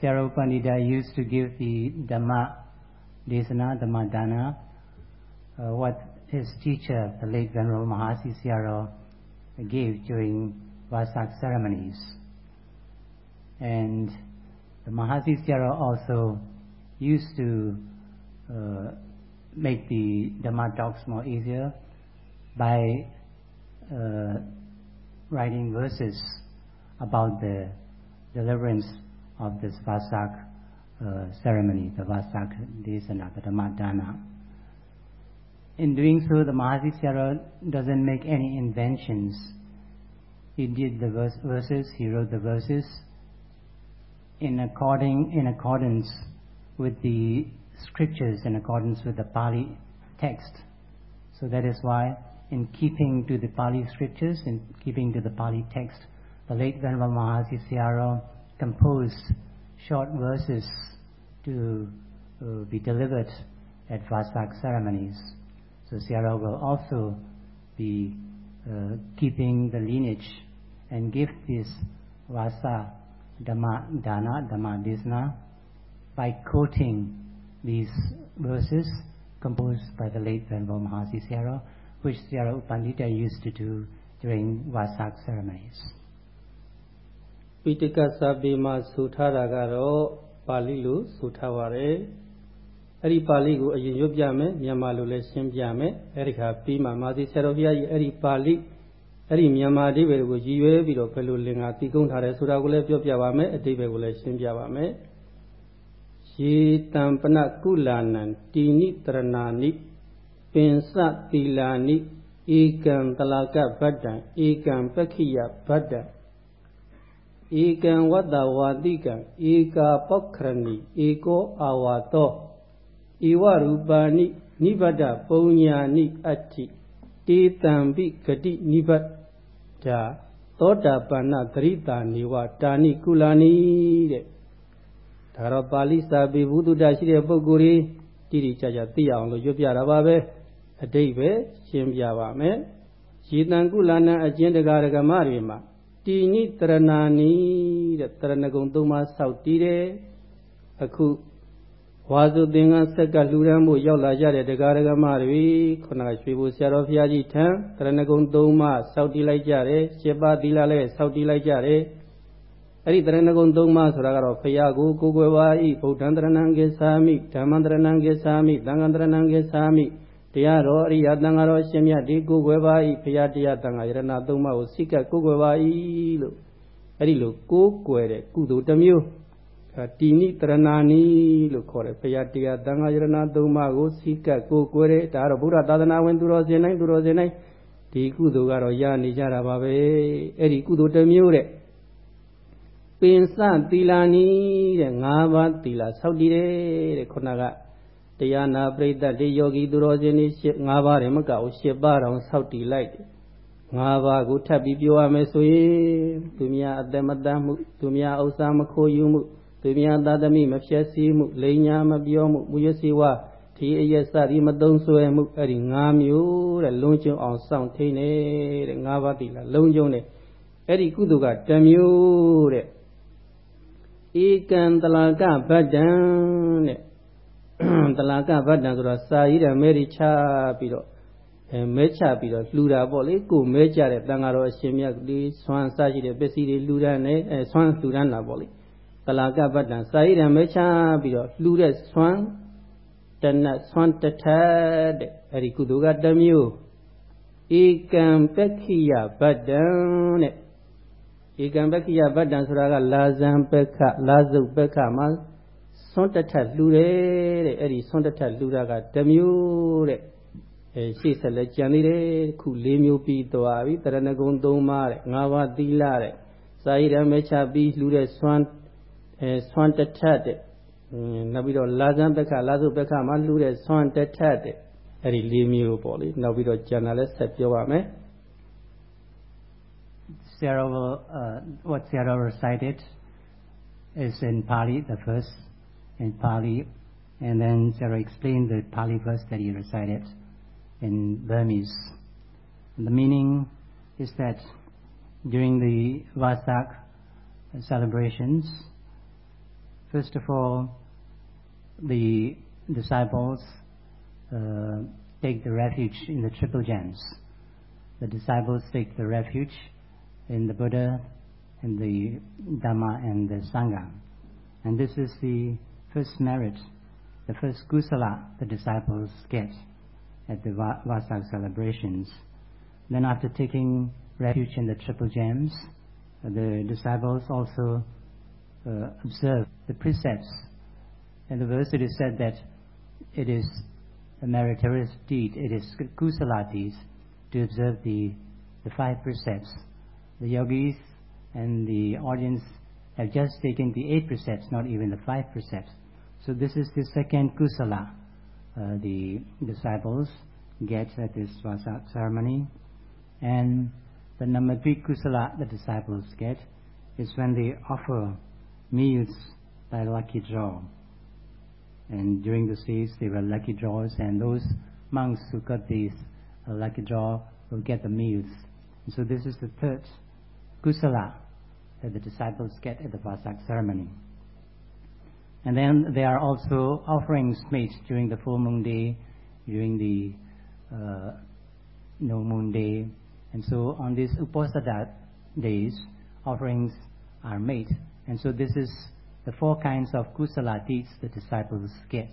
Sarah Upandita used to give the Dhamma Desana, Dhamma Dana, what his teacher, the late Venerable Mahasi Sayadaw, gave during Vasak ceremonies. And the Mahasi Sayadaw also used to uh, make the Dhamma talks more easier by uh, writing verses about the deliverance of this Vasak uh, ceremony, the Vasak Desana, the Dhammadana. In doing so, the Mahasi Sayadaw doesn't make any inventions. He did the verse, verses, he wrote the verses in, according, in accordance with the scriptures, in accordance with the Pali text. So that is why, in keeping to the Pali scriptures, in keeping to the Pali text, the late Venerable Mahasi Sayadaw composed short verses to uh, be delivered at Vasak ceremonies. So Sayadaw will also be uh, keeping the lineage and give this Vasa Dhamma Dana, Dhamma Desna by quoting these verses composed by the late Venerable Mahasi Sayadaw, which Sayadaw Upandita used to do during Vasak ceremonies. ပိဋကစာပေမှာဆိုထားတာကတော့ပါဠိလိုဆိုထားပါတယ် အဲ့ဒီပါဠိကိုအရင်ရွတ်ပြမယ်မြန်မာလိုလည်းရှင်းပြမယ်အဲ့ဒီခါပြီးမှမာသီဆရာတော်ဘုရားကြီးအဲ့ဒီပါဠိအဲ့ဒီမြန်မာအဓိပ္ပာယ်ကိုရည်ရွယ်ပြီးတော့ဘယ်လိုလင်္ကာတီးကုန်းထားတယ်ဆိုတာကိုလည်းပြောပြပါမယ်အဓိပ္ပာယ်ကိုလည်းရှင်းပြပါမယ်ယေတံပနကုလာနံတိနိတရဏာနိပင်စသီလာနိဧကံတလာကဗတ္တံဧကံပက္ခိယဗတ္တံဧကံဝတ္တဝါတိကံဧကာပောက္ခရဏိဧကောအာဝါတော ဧဝရူပါဏိနိဗ္ဗတပုံညာနိအတ္တိတေတံပိဂတိနိဗ္ဗတသောတာပန္နသရိတာနေဝတာနိကုလာနိတဲ့ဒါတော့ပါဠိစာပေဘုဒ္ဓရှိတဲ့ပုဂ္ဂိုလ်ကြီးတိတိကျကျသိအောင်လို့ရွတ်ပြတာပါပဲအတိတ်ပဲရှင်းပြပါမယ်ရေတံကုလနာအကျဉ်းတကာရကမတွေမှာတိနိတရဏာနိတဲ့တရဏဂုံသုံးပါးစောက်တည်တယ်အခု ဝဝါစုသင်္ကန်းဆက်ကလှူဒန်းမှုရောက်လာကြတဲ့တရားဓမ္မတွေခုနကရွှေဘုဆရာတော်ဘုရားကြီးထံတရဏဂုံ၃ပါးစောက်တည်လိုက်ကြတယ်ရှစ်ပါးသီလလည်းစောက်တည်လိုက်ကြတယ်အဲ့ဒီတရဏဂုံ၃ပါးဆိုတာကတော့ဘုရားကိုကိုယ်ွယ်ပါ၏ဗုဒ္ဓံတရဏံကိသာမိဓမ္မံတရဏံကိသာမိသံဃံတရဏံကိသာမိတရားတော်အရိယသံဃာတော်ရှင်မြတ်ဒီကိုယ်ွယ်ပါ၏ဘုရားတရားသံဃာယရဏ၃ပါးကိုစိတ်ကကိုယ်ွယ်ပါ၏လို့အဲ့ဒီလိုကိုယ်ွယ်တဲ့ကုသိုလ်တစ်မျိုး တီနိတရဏာနီလို့ခေါ်တယ်ဘုရားတရားသံဃာယရဏသုံးပါးကိုစီကပ်ကိုကိုယ်ရဲဒါတော့ဘုရားသာသနာဝင်သူတော်စင်တိုင်းသူတော်စင်တိုင်းဒီကုသိုလ်ကတော့ရနေကြတာပါပဲအဲ့ဒီကုသိုလ်တစ်မျိုးတဲ့ပင်စသီလာနီတဲ့၅ပါးသီလာဆောက်တည်တယ်တဲ့ခုနကတရားနာပရိသတ်တွေယောဂီသူတော်စင်တွေ၅ပါးတယ်မကဘူး၈ပါးတောင်ဆောက်တည်လိုက်တယ်ငါးပါးကိုထပ်ပြီးပြောရမယ်ဆိုရင်သူများအသက်မတမ်းမှုသူများဥစ္စာမခိုးယူမှု သူများသာသမီမဖြည့်ဆည်းမှုလိန်ညာမပြောမှုမူရစီဝါဒီအယက်စသည်မသုံးဆွဲမှုအဲ့ဒီ၅မျိုးတဲ့လုံးကျုံအောင်စောင့်ထိန်နေတဲ့၅ပါးတိလားလုံးကျုံတဲ့အဲ့ဒီကုသိုလ်ကတမျိုးတဲ့ဧကံတလာကဗတ္တံတဲ့တလာကဗတ္တံဆိုတော့စာရည်တယ်မဲရီချပြီးတော့အဲမဲချပြီးတော့လှူတာပေါ့လေကိုမဲကြတဲ့တန်ဃာတော်အရှင်မြတ်ဒီဆွမ်းစရှိတဲ့ပစ္စည်းတွေလှူဒန်းနေအဲဆွမ်းလှူဒန်းတာပေါ့လေ ကလာကပတ္တံစာရိရံမဲချပြီးတော့လှူတဲ့ဆွမ်းတနတ်ဆွမ်းတထက်တဲ့အဲ့ဒီကုသိုလ်ကတစ်မျိုးဧကံပက္ခိယဗတ္တံတဲ့ဧကံပက္ခိယဗတ္တံဆိုတာကလာဇံပက္ခလာဇုတ်ပက္ခမှာဆွမ်းတထက်လှူတယ်တဲ့အဲ့ဒီဆွမ်းတထက်လှူတာကတစ်မျိုးတဲ့အဲရှေ့ဆက်လက်ကြံနေတယ်ခု၄မျိုးပြီးသွားပြီတရဏဂုံ၃ပါးတဲ့၅ပါးသီလတဲ့စာရိရမဲချပြီးလှူတဲ့ဆွမ်း အဲဆွမ်းတထက်တဲ့နောက်ပြီးတော့လာဇန်ပက္ခလာစုပက္ခမှာလှူတဲ့ဆွမ်းတထက်တဲ့အဲ့ဒီ၄မျိုးပေါ့လေနောက်ပြီးတော့ကျန်တာလည်းဆက်ပြောပါမယ် Sarah will, uh, what Sarah recited is in Pali, the verse in Pali, and then Sarah explained the Pali verse that he recited in Burmese. And the meaning is that during the Vasak celebrations, First of all, the disciples uh, take the refuge in the triple gems. The disciples take the refuge in the Buddha, in the Dhamma, and the Sangha. And this is the first merit, the first kusala the disciples get at the Vasak celebrations. Then after taking refuge in the triple gems, the disciples also uh, observe the precepts. And the verse it is said that it is a meritorious deed, it is kusala deeds to observe the, the five precepts. The yogis and the audience have just taken the eight precepts, not even the five precepts. So this is the second kusala uh, the disciples get at this Vasak ceremony. And the number three kusala the disciples get is when they offer meals by lucky draw. And during the days, there were lucky draws, and those monks who got these uh, lucky draw will get the meals. And so this is the third kusala that the disciples get at the Vasak ceremony. And then there are also offerings made during the full moon day, during the uh, no moon day. And so on these Uposada days, offerings are made. And so this is the four kinds of kusala deeds the disciples get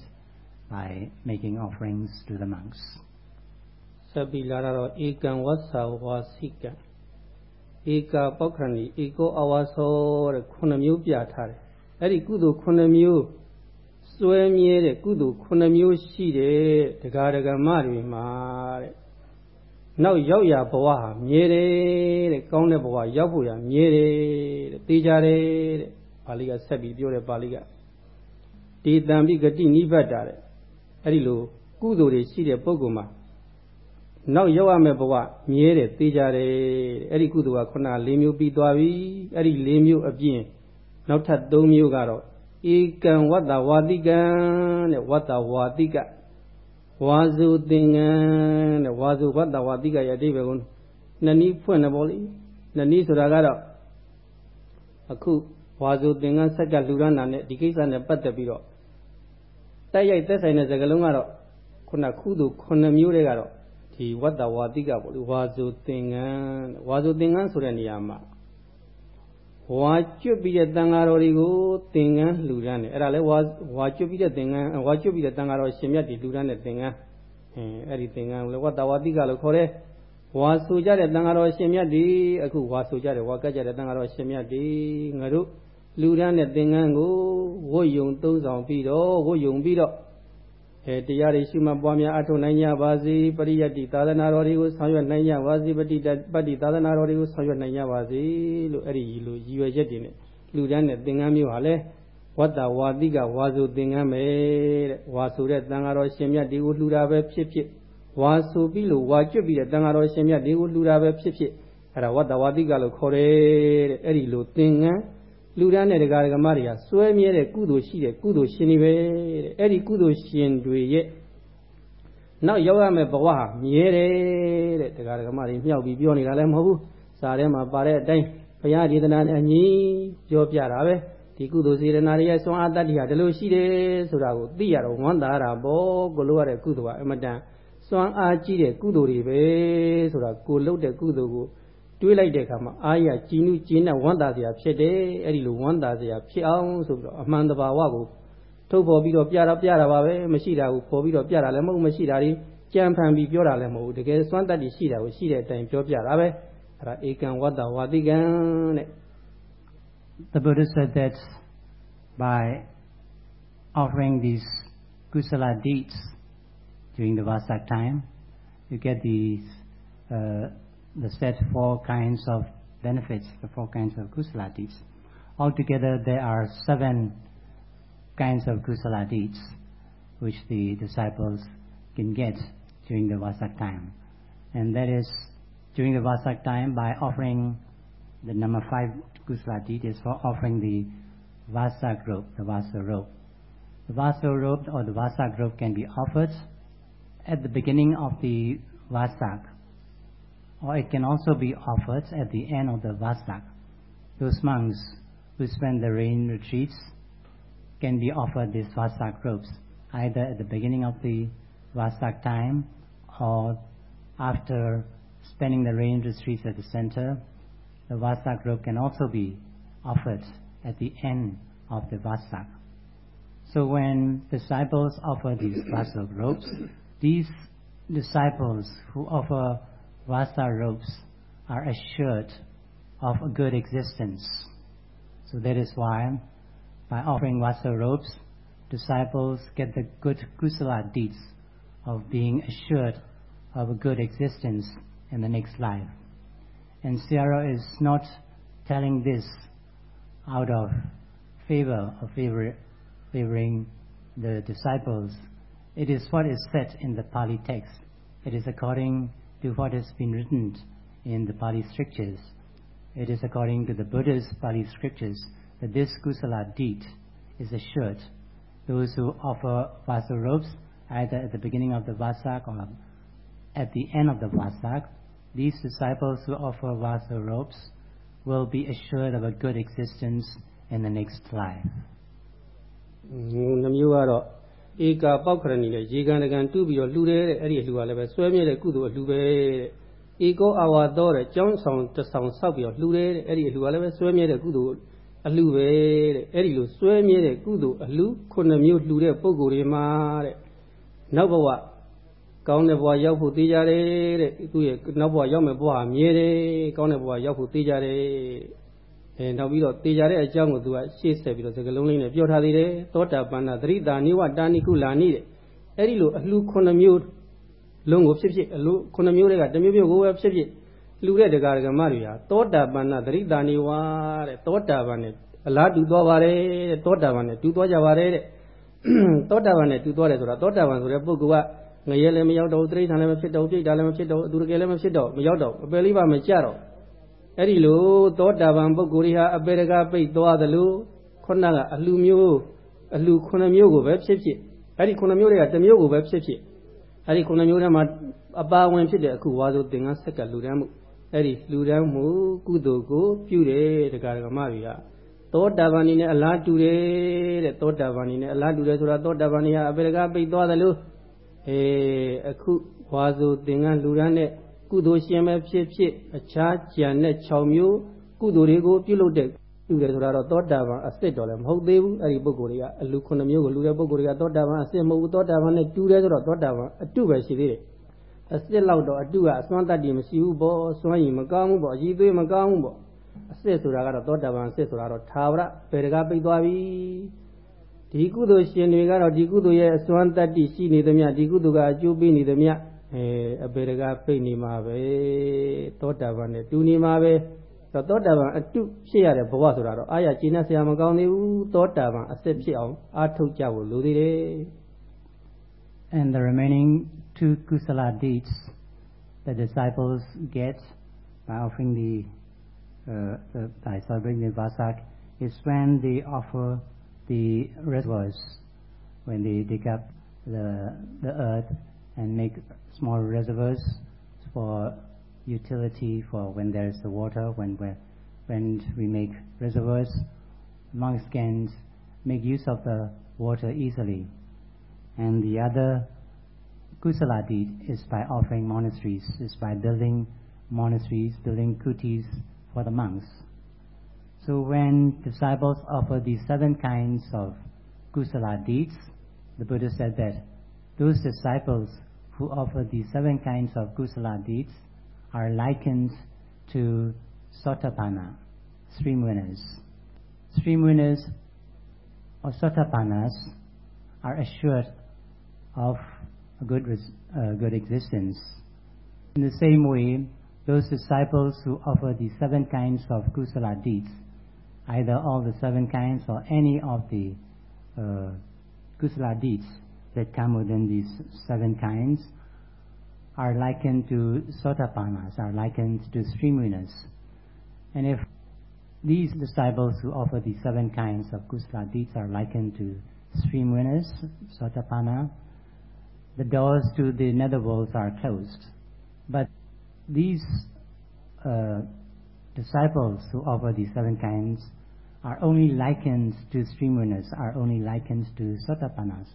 by making offerings to the monks. ဆက်ပြီးလာတော့ဧကံဝဆာဝါစိကံဧကပောက္ခဏီဧကောအဝါသောတဲ့ခုနှစ်မျိုးပြထားတယ်အဲ့ဒီကုသိုလ်ခုနှစ်မျိုးစွဲမြဲတဲ့ကုသိုလ်ခုနှစ်မျိုးရှိတယ်တရားဒဂမတွေမှာတဲ့ နောက်ရောက်ရဘဝဟာမြဲတယ်တဲ့ကောင်းတဲ့ဘဝရောက်ဖို့ရမြဲတယ်တဲ့သိကြတယ်တဲ့ပါဠိကဆက်ပြီးပြောတယ်ပါဠိကတေတံပိဂတိနိဗ္ဗတာတဲ့အဲ့ဒီလိုကုသိုလ်တွေရှိတဲ့ပုဂ္ဂိုလ်မှာနောက်ရောက်ရမယ့်ဘဝမြဲတယ်သိကြတယ်အဲ့ဒီကုသိုလ်ကခုန၄မျိုးပြီးသွားပြီအဲ့ဒီ၄မျိုးအပြင်နောက်ထပ်၃မျိုးကတော့ဧကံဝတ္တဝါတိကံတဲ့ဝတ္တဝါတိက ဝါစုသင်္ကန်းတဲ့ဝါစုဝတ္တဝါတိကရဲ့အဓိပ္ပာယ်ကိုနှစ်နည်းဖွင့်တယ်ပေါ့လေနှစ်နည်းဆိုတာကတော့အခုဝါစုသင်္ကန်းဆက်ကလူရဏနဲ့ဒီကိစ္စနဲ့ပတ်သက်ပြီးတော့တိုက်ရိုက်သက်ဆိုင်တဲ့စကားလုံးကတော့ခုနကုသိုလ်9မျိုးတွေကတော့ဒီဝတ္တဝါတိကပေါ့လေဝါစုသင်္ကန်းဝါစုသင်္ကန်းဆိုတဲ့နေရာမှာ ဝါကျွတ်ပြီးတဲ့တန်ဃာတော်တွေကိုသင်္ကန်းလှူဒန်းတယ်အဲ့ဒါလဲဝါဝါကျွတ်ပြီးတဲ့သင်္ကန်းဝါကျွတ်ပြီးတဲ့တန်ဃာတော်ရှင်မြတ်တွေလှူဒန်းတဲ့သင်္ကန်းအဲအဲ့ဒီသင်္ကန်းကိုလည်းဝတ္တဝါတိကလို့ခေါ်တယ်ဝါဆိုကြတဲ့တန်ဃာတော်ရှင်မြတ်တွေအခုဝါဆိုကြတဲ့ဝါကတ်ကြတဲ့တန်ဃာတော်ရှင်မြတ်တွေငါတို့လူဒန်းတဲ့သင်္ကန်းကိုဝတ်ယုံသုံးဆောင်ပြီးတော့ဝတ်ယုံပြီးတော့ အဲတရားတွေရှိမှပွားများအထောက်နိုင်ကြပါစေပရိယတ်တိသာသနာတော်တွေကိုဆောင်ရွက်နိုင်ကြပါစေပฏิတပတ္တိသာသနာတော်တွေကိုဆောင်ရွက်နိုင်ကြပါစေလို့အဲ့ဒီလိုရည်ရွယ်ချက်တွေနဲ့လူဒန်းတဲ့သင်္ကန်းမျိုးဟာလဲဝတ္တဝါတိကဝါဆိုသင်္ကန်းပဲတဲ့ဝါဆိုတဲ့တန်ဃာတော်ရှင်မြတ်တွေကိုလှူတာပဲဖြစ်ဖြစ်ဝါဆိုပြီးလို့ဝါကျွတ်ပြီးတဲ့တန်ဃာတော်ရှင်မြတ်တွေကိုလှူတာပဲဖြစ်ဖြစ်အဲ့ဒါဝတ္တဝါတိကလို့ခေါ်တယ်တဲ့အဲ့ဒီလိုသင်္ကန်း လူဒန်းတဲ့ဒကာဒကမတွေကစွဲမြဲတဲ့ကုသိုလ်ရှိတဲ့ကုသိုလ်ရှင်တွေပဲတဲ့အဲ့ဒီကုသိုလ်ရှင်တွေရဲ့နောက်ရောက်ရမယ့်ဘဝဟာမြဲတယ်တဲ့ဒကာဒကမတွေမြောက်ပြီးပြောနေတာလည်းမဟုတ်ဘူးစာထဲမှာပါတဲ့အတိုင်းဘုရားဒေသနာနဲ့အညီပြောပြတာပဲဒီကုသိုလ်စေတနာတွေရဲ့စွမ်းအားတတ္တိဟာဒီလိုရှိတယ်ဆိုတာကိုသိရတော့ဝမ်းသာတာပေါ့ကိုလိုရတဲ့ကုသိုလ်ဟာအမတန်စွမ်းအားကြီးတဲ့ကုသိုလ်တွေပဲဆိုတာကိုလုပ်တဲ့ကုသိုလ်ကို တွေးလိုက်တဲ့အခါမှာအာရကြည်နုကျင်းတဲ့ဝမ်းသာစရာဖြစ်တယ်အဲ့ဒီလိုဝမ်းသာစရာဖြစ်အောင်ဆိုပြီးတော့အမှန်တဘာဝကိုထုတ်ဖော်ပြီးတော့ပြတာပြတာပါပဲမရှိတာကိုပေါ်ပြီးတော့ပြတာလည်းမဟုတ်မရှိတာဒီကြံဖန်ပြီးပြောတာလည်းမဟုတ်ဘူးတကယ်စွမ်းတတ်တည်ရှိတာကိုရှိတဲ့အတိုင်းပြောပြတာပဲအဲ့ဒါဧကံဝတ္တဝါတိကံတဲ့ The Buddha said that by offering these kusala deeds during the Vasak time, you get these uh, the said four kinds of benefits, the four kinds of kusala deeds. Altogether, there are seven kinds of kusala deeds which the disciples can get during the Vasak time. And that is, during the Vasak time, by offering the number five kusala deed is for offering the Vasak robe, the Vasa robe. The Vasa robe or the Vasak robe can be offered at the beginning of the Vasak or it can also be offered at the end of the Vasak. Those monks who spend the rain retreats can be offered these Vasak robes, either at the beginning of the Vasak time or after spending the rain retreats at the center. The Vasak robe can also be offered at the end of the Vasak. So when disciples offer these Vasak robes, these disciples who offer Vasa robes are assured of a good existence. So that is why, by offering Vasa robes, disciples get the good kusala deeds of being assured of a good existence in the next life. And Sierra is not telling this out of favor or favor, favoring the disciples. It is what is said in the Pali text. It is according to what has been written in the Pali scriptures. It is according to the Buddha's Pali scriptures that this kusala deed is assured. Those who offer vasa robes, either at the beginning of the vasak or at the end of the vasak, these disciples who offer vasa robes will be assured of a good existence in the next life. Mm, ဧကာပေါက်ခရဏီနဲ့ရေကန်တကန်တူးပြီးတော့လှူတယ်တဲ့အဲ့ဒီအလှူကလည်းပဲဆွဲမြဲတဲ့ကုသိုလ်အလှူပဲတဲ့ဧကောအာဝါတော်တဲ့ကျောင်းဆောင်တဆောင်ဆောက်ပြီးတော့လှူတယ်တဲ့အဲ့ဒီအလှူကလည်းပဲဆွဲမြဲတဲ့ကုသိုလ်အလှူပဲတဲ့အဲ့ဒီလိုဆွဲမြဲတဲ့ကုသိုလ်အလှူခုနှစ်မျိုးလှူတဲ့ပုံကိုယ်တွေမှာတဲ့နောက်ဘဝကောင်းတဲ့ဘဝရောက်ဖို့သိကြတယ်တဲ့သူရဲ့နောက်ဘဝရောက်မယ်ဘဝမြဲတယ်ကောင်းတဲ့ဘဝရောက်ဖို့သိကြတယ် အဲနောက်ပြီးတော့တေကြတဲ့အကြောင်းကိုသူကရှေ့ဆက်ပြီးတော့စကလုံးလေးနဲ့ပြောထားသေးတယ်သောတာပန္နသရိတာနိဝတာနိကုလာနိတဲ့အဲ့ဒီလိုအလှခုနှစ်မျိုးလုံးကိုဖြစ်ဖြစ်အလှခုနှစ်မျိုးတွေကတစ်မျိုးမျိုးကိုပဲဖြစ်ဖြစ်လှူတဲ့ဒကာဒကမတွေဟာသောတာပန္နသရိတာနိဝတဲ့သောတာပန်နဲ့အလားတူသွားပါတယ်တဲ့သောတာပန်နဲ့တူသွားကြပါတယ်တဲ့သောတာပန်နဲ့တူသွားတယ်ဆိုတာသောတာပန်ဆိုတဲ့ပုဂ္ဂိုလ်ကငရဲလည်းမရောက်တော့တိဋ္ဌာန်လည်းမဖြစ်တော့ပြိတ္တာလည်းမဖြစ်တော့သူတကယ်လည်းမဖြစ်တော့မရောက်တော့အပယ်လေးပါမကြတော့ အဲ့ဒီလိုသောတာပန်ပုဂ္ဂိုလ်တွေဟာအပေရကပိတ်သွားသလိုခုနကအလှမျိုးအလှခုနှစ်မျိုးကိုပဲဖြစ်ဖြစ်အဲ့ဒီခုနှစ်မျိုးတွေကတစ်မျိုးကိုပဲဖြစ်ဖြစ်အဲ့ဒီခုနှစ်မျိုးထဲမှာအပါဝင်ဖြစ်တဲ့အခုဝါဆိုသင်္ကန်းဆက်ကလူတန်းမှုအဲ့ဒီလူတန်းမှုကုသိုလ်ကိုပြုတယ်တရားဓမ္မတွေကသောတာပန်နေနဲ့အလားတူတယ်တဲ့သောတာပန်နေနဲ့အလားတူတယ်ဆိုတာသောတာပန်နေဟာအပေကပိတ်သွားတယ်လို့အဲအခုဝါဆိုသင်္ကန်းလူရန်နဲ့ ကုသိုလ်ရှင်ပဲဖြစ်ဖြစ်အခြားကြံတဲ့6မျိုးကုသိုလ်တွေကိုပြုလုပ်တဲ့တူတယ်ဆိုတာတော့သောတာပန်အစစ်တော်လည်းမဟုတ်သေးဘူးအဲ့ဒီပုဂ္ဂိုလ်တွေကအလူ9မျိုးကိုလူတဲ့ပုဂ္ဂိုလ်တွေကသောတာပန်အစစ်မဟုတ်ဘူးသောတာပန်နဲ့တူတယ်ဆိုတော့သောတာပန်အတုပဲရှိသေးတယ်အစစ်လောက်တော့အတုကအစွမ်းတတ္တိမရှိဘူးပေါ့စွမ်းရည်မကောင်းဘူးပေါ့အကြီးသွေးမကောင်းဘူးပေါ့အစစ်ဆိုတာကတော့သောတာပန်အစစ်ဆိုတာတော့သာဝရပေရကပိတ်သွားပြီဒီကုသိုလ်ရှင်တွေကတော့ဒီကုသိုလ်ရဲ့အစွမ်းတတ္တိရှိနေသမျှဒီကုသိုလ်ကအကျိုးပေးနေသမျှ အဲအပေရကပိတ်နေမှာပဲသောတာပန်နဲ့တူနေမှာပဲသောတာပန်အတုဖြစ်ရတဲ့ဘဝဆိုတာတော့အာရကျင့်ဆရာမကောင်းသေးဘူးသောတာပန်အစစ်ဖြစ်အောင်အားထုတ်ကြဖို့လိုသေးတယ် And the remaining two kusala deeds the disciples get by offering the, uh, the by celebrating the Vasak is when they offer the reservoirs, when they dig up the the earth and make small reservoirs for utility for when there is the water, when, we when we make reservoirs, monks can make use of the water easily. And the other kusala deed is by offering monasteries, is by building monasteries, building kutis for the monks. So when disciples offer these seven kinds of kusala deeds, the Buddha said that those disciples who offer these seven kinds of kusala deeds are likened to Sotapanna, stream winners. Stream winners or Sotapannas are assured of a good, uh, good existence. In the same way, those disciples who offer the seven kinds of kusala deeds, either all the seven kinds or any of the uh, kusala deeds that come within these seven kinds, are likened to sotapannas, are likened to stream winners. And if these disciples who offer the seven kinds of kusala deeds are likened to stream winners, sotapanna, the doors to the netherworlds are closed. But these uh, disciples who offer the seven kinds are only likened to stream winners, are only likened to sotapannas.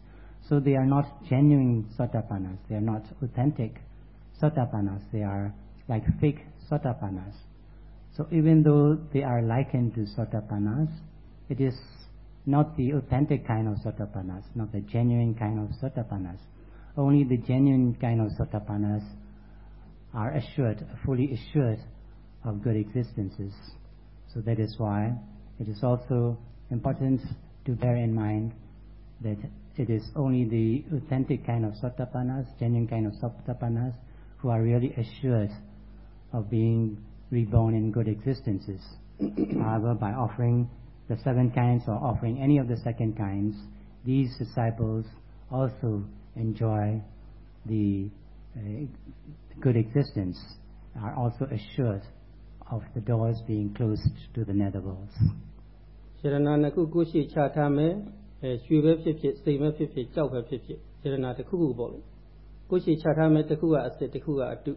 So they are not genuine sotapannas, they are not authentic sotapannas. They are like fake sotapannas. So even though they are likened to sotapannas, it is not the authentic kind of sotapannas, not the genuine kind of sotapannas. Only the genuine kind of sotapannas are assured, fully assured of good existences. So that is why it is also important to bear in mind that it is only the authentic kind of sotapannas, genuine kind of sotapannas, who are really assured of being reborn in good existences. However, by offering the seven kinds or offering any of the second kinds, these disciples also enjoy the uh, good existence, are also assured of the doors being closed to the netherworlds. ယ ရနာနှစ်ခုကိုရှိချထားမယ်အဲရွှေပဲဖြစ်ဖြစ်စိတ်ပဲဖြစ်ဖြစ်ကြောက်ပဲဖြစ်ဖြစ်ယရနာတစ်ခုခုပေါ့လေကိုရှိချထားမယ်တစ်ခုကအစစ်တစ်ခုကအတု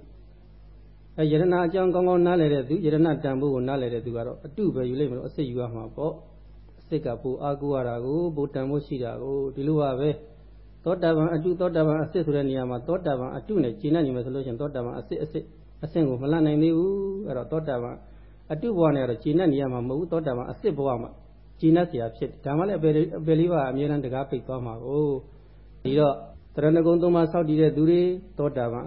အဲယရနာအကြောင်းကောင်းကောင်းနားလည်တဲ့သူယရနာတန်ဖို့ကိုနားလည်တဲ့သူကတော့အတုပဲယူလိုက်မလို့အစစ်ယူရမှာပေါ့အစစ်ကပိုအားကိုးရတာကိုပိုတန်ဖို့ရှိတာကိုဒီလိုပါပဲသောတာပန်အတုသောတာပန်အစစ်ဆိုတဲ့နေရာမှာသောတာပန်အတုနဲ့ကျင့်နေမယ်ဆိုလို့ရှိရင်သောတာပန်အစစ်အစစ်အဆင့်ကိုမလတ်နိုင်သေးဘူးအဲ့တော့သောတာပန်အတုဘဝနဲ့တော့ကျင့်နေရမှာမဟုတ်ဘူးသောတာပန်အစစ်ဘဝမှာ ကျေနပ်စရာဖြစ်တယ်ဒါမှလည်းအပေလေးပါအမြဲတမ်းတကားပိတ်သွားမှာကိုဒီတော့တရဏဂုံသုံးပါးစောင့်တည်တဲ့သူတွေသောတာပန်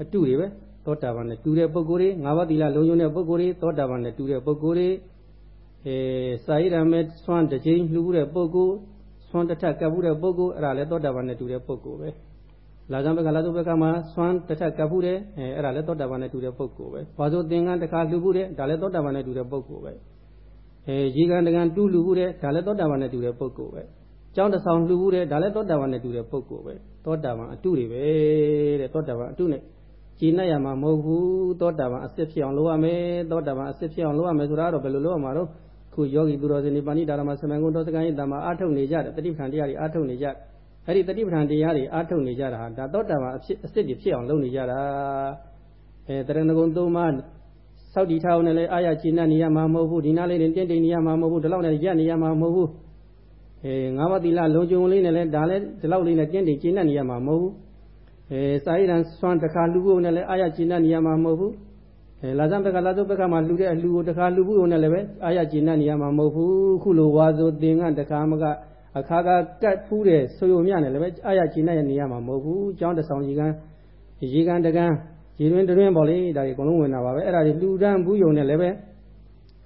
အတုတွေပဲသောတာပန်နဲ့တူတဲ့ပုဂ္ဂိုလ်တွေငါးပါးသီလလုံးုံတဲ့ပုဂ္ဂိုလ်တွေသောတာပန်နဲ့တူတဲ့ပုဂ္ဂိုလ်တွေအဲစာရမဲဆွမ်းတစ်ကြိမ်လှူတဲ့ပုဂ္ဂိုလ်ဆွမ်းတစ်ထပ်ကပ်ဘူးတဲ့ပုဂ္ဂိုလ်အဲ့ဒါလည်းသောတာပန်နဲ့တူတဲ့ပုဂ္ဂိုလ်ပဲလာဇံဘကလာသုဘကမှာဆွမ်းတစ်ထပ်ကပ်ဘူးတဲ့အဲအဲ့ဒါလည်းသောတာပန်နဲ့တူတဲ့ပုဂ္ဂိုလ်ပဲဘာလို့သင်္ကန်းတစ်ခါလှူဘူးတဲ့ဒါလည်းသောတာပန်နဲ့တူတဲ့ပုဂ္ဂိုလ်ပဲ အဲရေကန်တကန်တူးလှူဘူးတဲ့ဒါလည်းသောတာပန်နဲ့တူတဲ့ပုဂ္ဂိုလ်ပဲကျောင်းတစ်ဆောင်လှူဘူးတဲ့ဒါလည်းသောတာပန်နဲ့တူတဲ့ပုဂ္ဂိုလ်ပဲသောတာပန်အတုတွေပဲတဲ့သောတာပန်အတုနဲ့ကြည်နဲ့ရမှာမဟုတ်ဘူးသောတာပန်အစစ်ဖြစ်အောင်လုပ်ရမယ်သောတာပန်အစစ်ဖြစ်အောင်လုပ်ရမယ်ဆိုတာတော့ဘယ်လိုလုပ်ရမှာတော့ခုယောဂီသူတော်စင်ဒီပါဏိဒါရမဆမန်ကုန်းတော်စကန်ရေးတမအာထုတ်နေကြတယ်တတိပဌာန်တရားတွေအာထုတ်နေကြအဲ့ဒီတတိပဌာန်တရားတွေအာထုတ်နေကြတာဟာဒါသောတာပန်အဖြစ်အစစ်တွေဖြစ်အောင်လုပ်နေကြတာအဲတရဏဂုံသုံးပါး စစောက်တည်ထားအောင်လည်းအာရကျင့်နေရမှာမဟုတ်ဘူးဒီနာလေးနဲ့တင့်တိန်နေရမှာမဟုတ်ဘူးဒီလောက်နဲ့ရက်နေရမှာမဟုတ်ဘူးအဲငါးပါးသီလလုံခြုံလေးနဲ့လည်းဒါလည်းဒီလောက်လေးနဲ့တင့်တိန်ကျင့်နေရမှာမဟုတ်ဘူးအဲစာရိတံစွမ်းတစ်ခါလူဖို့နဲ့လည်းအာရကျင့်နေရမှာမဟုတ်ဘူးအဲလာဇံဘက်ကလာဇုဘက်ကမှလှူတဲ့အလှူကိုတစ်ခါလှူဖို့နဲ့လည်းပဲအာရကျင့်နေရမှာမဟုတ်ဘူးခုလိုဝါဆိုသင်္ကတစ်ခါမကအခါကကတ်ဖူးတဲ့ဆိုယုံမြနဲ့လည်းပဲအာရကျင့်နေရမှာမဟုတ်ဘူးကျောင်းတဆောင်ကြီးကရေကန်တကန် ရေတွင်တွင်ပေါ့လေဒါတွေအကုန်လုံးဝင်တာပါပဲအဲ့ဒါတွေလှူဒန်းဘူးယုံနဲ့လည်းပဲ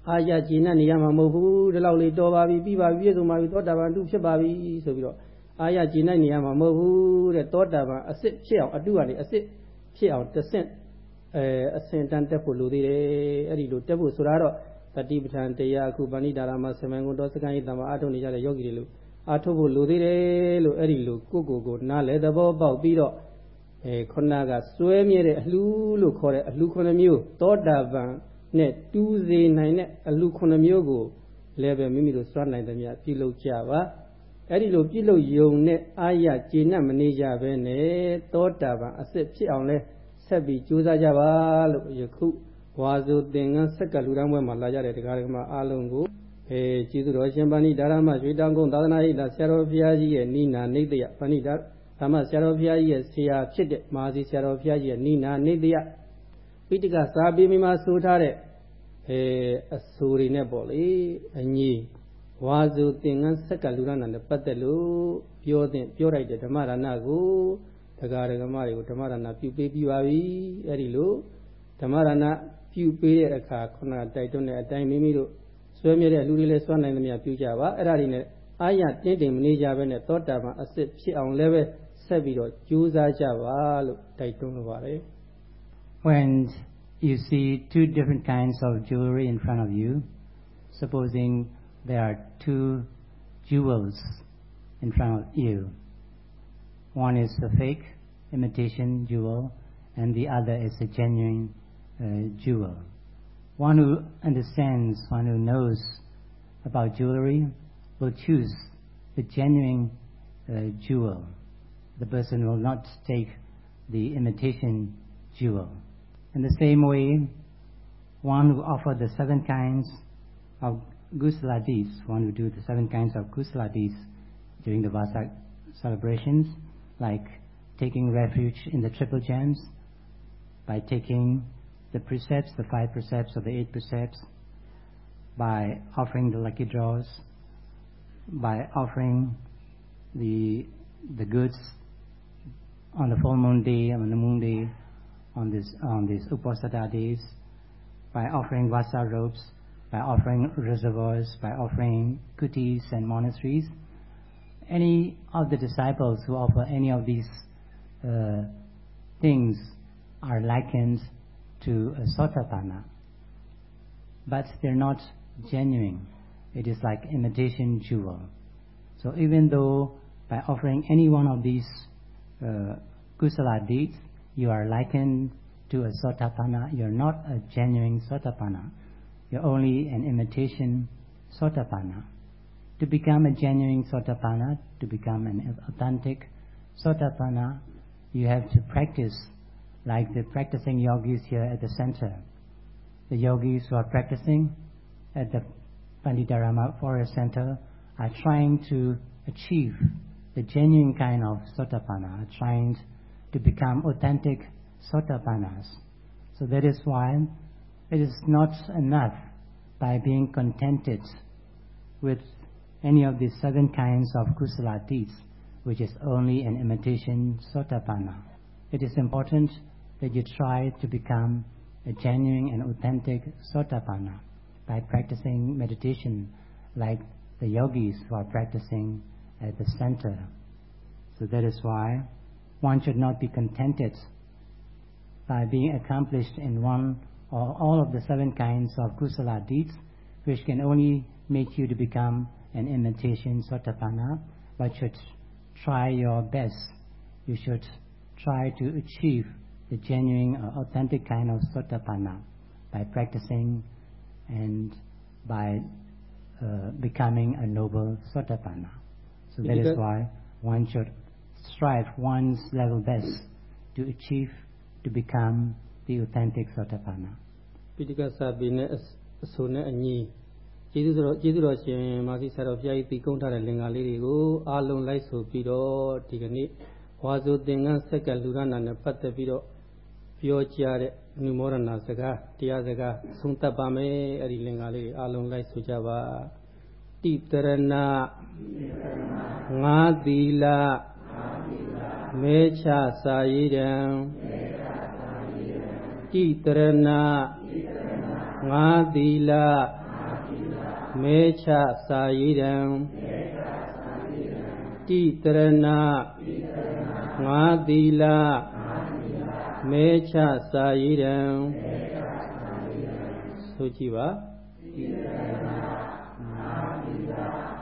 အာရကျင့်နေရမှာမဟုတ်ဘူးဒီလောက်လေးတော်ပါပြီပြီးပါပြီပြည့်စုံပါပြီသောတာပန်တုဖြစ်ပါပြီဆိုပြီးတော့အာရကျင့်နေရမှာမဟုတ်ဘူးတဲ့သောတာပန်အစ်စ်ဖြစ်အောင်အတုကနေအစ်စ်ဖြစ်အောင်တဆင့်အဲအစင်တန်တက်ဖို့လိုသေးတယ်အဲ့ဒီလိုတက်ဖို့ဆိုတာတော့တတိပဋ္ဌာန်တရားအခုဗန္ဓိတာရမဆမန်ကုန်တော်စကန်ဤတမအာထုံနေကြတဲ့ယောဂီတွေလို့အာထုဖို့လိုသေးတယ်လို့အဲ့ဒီလိုကိုကိုကိုနားလဲသဘောပေါက်ပြီးတော့ အဲခုနကစွဲမြဲတဲ့အလှလို့ခေါ်တဲ့အလှခုနှစ်မျိုးသောတာပန်နဲ့တူးစေနိုင်တဲ့အလှခုနှစ်မျိုးကိုလည်းပဲမိမိတို့စွမ်းနိုင်သမျှပြုလုပ်ကြပါအဲ့ဒီလိုပြုလုပ်ယုံနဲ့အာရကျေနပ်မနေကြဘဲနဲ့သောတာပန်အစစ်ဖြစ်အောင်လဲဆက်ပြီးကြိုးစားကြပါလို့ယခုဝါစုသင်္ကန်းဆက်ကလူတန်းပွဲမှာလာကြတဲ့တရားဓမ္မအားလုံးကိုအဲကျေးဇူးတော်ရှင်ပဏိဒါရမရွှေတောင်ကုန်းသာသနာ့ဟိတာဆရာတော်ဘုရားကြီးရဲ့နိနာနေတယပဏိဒါ ဓမ္မဆရာတော်ဘုရားကြီးရဲ့ဆရာဖြစ်တဲ့မဟာစီဆရာတော်ဘုရားကြီးရဲ့နိနာနေတယပိဋကစာပေမိမှာဆိုထားတဲ့အဲအဆိုတွေနဲ့ပေါ့လေအညီဝါစုသင်္ကန်းဆက်ကလူရဏနဲ့ပတ်သက်လို့ပြောတဲ့ပြောလိုက်တဲ့ဓမ္မရဏကိုတရားဓမ္မတွေကိုဓမ္မရဏပြုပေးပြီးပါပြီအဲ့ဒီလိုဓမ္မရဏပြုပေးတဲ့အခါခုနတိုက်တွန်းတဲ့အတိုင်းမိမိတို့ဆွဲမြဲတဲ့လူတွေလည်းစွမ်းနိုင်သမျှပြုကြပါအဲ့ဒါတွေနဲ့အာရတင်းတင်မနေကြဘဲနဲ့သောတာပန်အစ်စ်ဖြစ်အောင်လည်းပဲ ဆက်ပြီးတော့ကြိုးစားကြပါလို့တိုက်တွန်းလိုပါတယ် When you see two different kinds of jewelry in front of you supposing there are two jewels in front of you One is a fake imitation jewel, and the other is a genuine uh, jewel. One who understands, one who knows about jewelry, will choose the genuine uh, jewel. The person will not take the imitation jewel. In the same way, one who offers the seven kinds of kusala one who do the seven kinds of kusala during the Vasak celebrations, like taking refuge in the triple gems, by taking the precepts, the five precepts or the eight precepts, by offering the lucky draws, by offering the the goods on the full moon day, on the moon day, on this on these uposatha days, by offering vasa robes, by offering reservoirs, by offering kutis and monasteries, any of the disciples who offer any of these uh, things are likened to a sotapanna, but they're not genuine. It is like imitation jewel. So even though by offering any one of these uh, kusala deeds, you are likened to a sotapanna, you're not a genuine sotapanna. You're only an imitation sotapanna. To become a genuine sotapanna, to become an authentic sotapanna, you have to practice like the practicing yogis here at the center. The yogis who are practicing at the Panditarama Forest Center are trying to achieve the genuine kind of sotapanna, are trying to become authentic sotapannas. So that is why it is not enough by being contented with any of the seven kinds of kusala deeds, which is only an imitation sotapanna. It is important that you try to become a genuine and authentic sotapanna by practicing meditation like the yogis who are practicing at the center. So that is why one should not be contented by being accomplished in one or all of the seven kinds of kusala deeds, which can only make you to become an imitation sotapanna, but should try your best. You should try to achieve the genuine or authentic kind of sotapanna by practicing and by uh, becoming a noble sotapanna. So that is why one should strive one's level best to achieve to become the authentic sotapanna. ပိဋကစာပေနဲ့အဆိုနဲ့အညီကျေးဇူးတော်ကျေးဇူးတော်ရှင်မာသီဆရာတော်ဘုရားကြီးတည်ကုန်းထားတဲ့လင်္ကာလေးတွေကိုအားလုံးလိုက်ဆိုပြီးတော့ဒီကနေ့ဝါဆိုသင်္ကန်းဆက်ကလူရဏနဲ့ပတ်သက်ပြီးတော့ပြောကြားတဲ့အနုမောဒနာစကားတရားစကားဆုံးသက်ပါမယ်အဲ့ဒီလင်္ကာလေးတွေအားလုံးလိုက်ဆိုကြပါတိတရဏငါးသီလ မဲချစာရည်တံတိတရဏငါးသီလမဲချစာရည်တံတိတရဏငါးသီလမဲချစာရည်တံဆိုကြည့်ပါတိတရဏ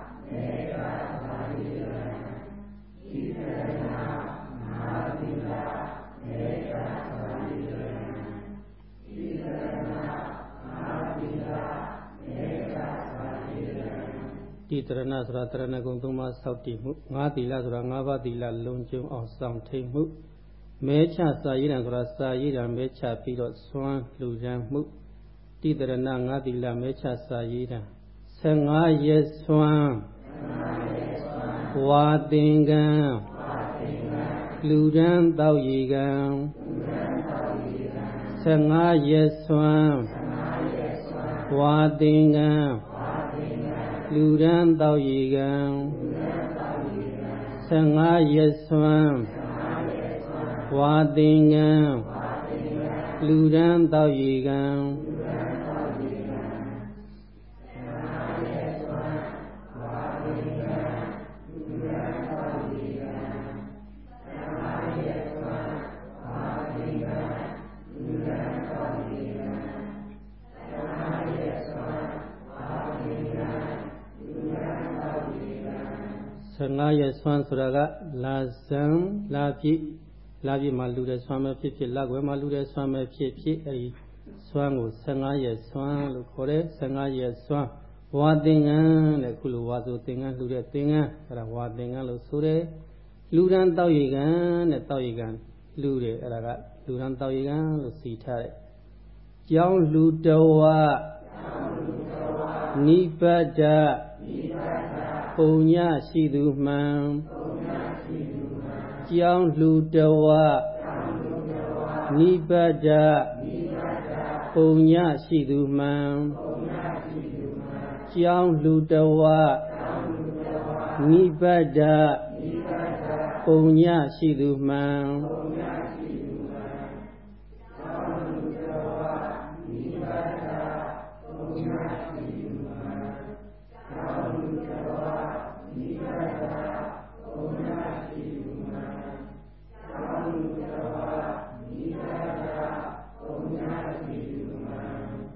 တိတရဏဆိုတာတရဏဂုံသုံးပါးစောက်တည်မှုငါးသီလဆိုတာငါးပါးသီလလုံးကျုံအောင်ဆောင်ထိန်မှုမဲချစာရည်တံဆိုတာစာရည်တံမဲချပြီးတော့စွမ်းလူရန်မှုတိတရဏငါးသီလမဲချစာရည်တံ15ရက်စွမ်းဝါသင်္ကံလူရန်တောက်ရီကံ15ရက်စွမ်းဝါသင်္ကံ လူရန်တောက်ရီကံ15ရက်စွမ်းဝါသင်္ကံလူရန်တောက်ရီကံ15ရက်ဆွမ်း ဆိုတာကလာဇံလာပြည့်လာပြည့်မှာလူတဲ့ဆွမ်းပဲဖြစ်ဖြစ်လက်ွယ်မှာလူတဲ့ဆွမ်းပဲဖြစ်ဖြစ်အဲဒီဆွမ်းကို15ရက်ဆွမ်းလို့ခေါ်တယ်15ရက်ဆွမ်းဝါသင်္ကန်းတဲ့ခုလိုဝါဆိုသင်္ကန်းလူတဲ့သင်္ကန်းအဲဒါဝါသင်္ကန်းလို့ဆိုတယ်လူရန်တောက်ရီကံတဲ့တောက်ရီကံလူတယ်အဲဒါကလူရန်တောက်ရီကံလို့စီထားတယ်ကျောင်းလူတဝနိဗ္ဗာဒနိဗ္ဗာဒ ပုံညရှိသူမှန်ကြောင်းလှူတဝနိဗ္ဗာဒပုံညရှိသူမှန်ကြောင်းလှူတဝနိဗ္ဗာဒပုံညရှိသူမှန်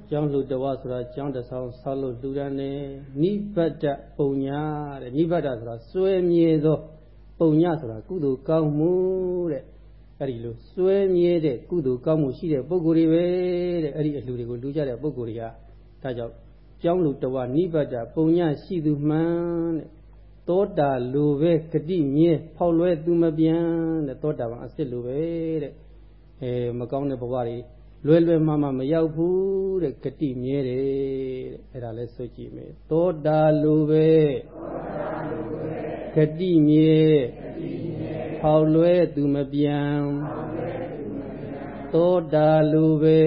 ကျောင်းလှူတဝဆိုတာကျောင်းတစ်ဆောင်ဆောက်လို့လှူဒါန်းတယ်နိဗ္ဗတပုံညာတဲ့နိဗ္ဗတဆိုတာစွဲမြဲသောပုံညာဆိုတာကုသိုလ်ကောင်းမှုတဲ့အဲ့ဒီလိုစွဲမြဲတဲ့ကုသိုလ်ကောင်းမှုရှိတဲ့ပုဂ္ဂိုလ်တွေပဲတဲ့အဲ့ဒီအလှူတွေကိုလှူကြတဲ့ပုဂ္ဂိုလ်တွေကဒါကြောင့်ကျောင်းလှူတဝနိဗ္ဗတပုံညာရှိသူမှန်တဲ့သောတာလိုပဲဂတိမြဲဖောက်လွဲသူမပြန်တဲ့သောတာပန်အစ်စ်လိုပဲတဲ့အဲမကောင်းတဲ့ဘဝတွေ လွယ်လွယ်မှမှမရောက်ဘူးတဲ့ဂတိမြဲတယ်တဲ့အဲ့ဒါလဲဆိုကြည့်မယ်သောတာလိုပဲဂတိမြဲဖောက်လွဲသူမပြန်သောတာလိုပဲ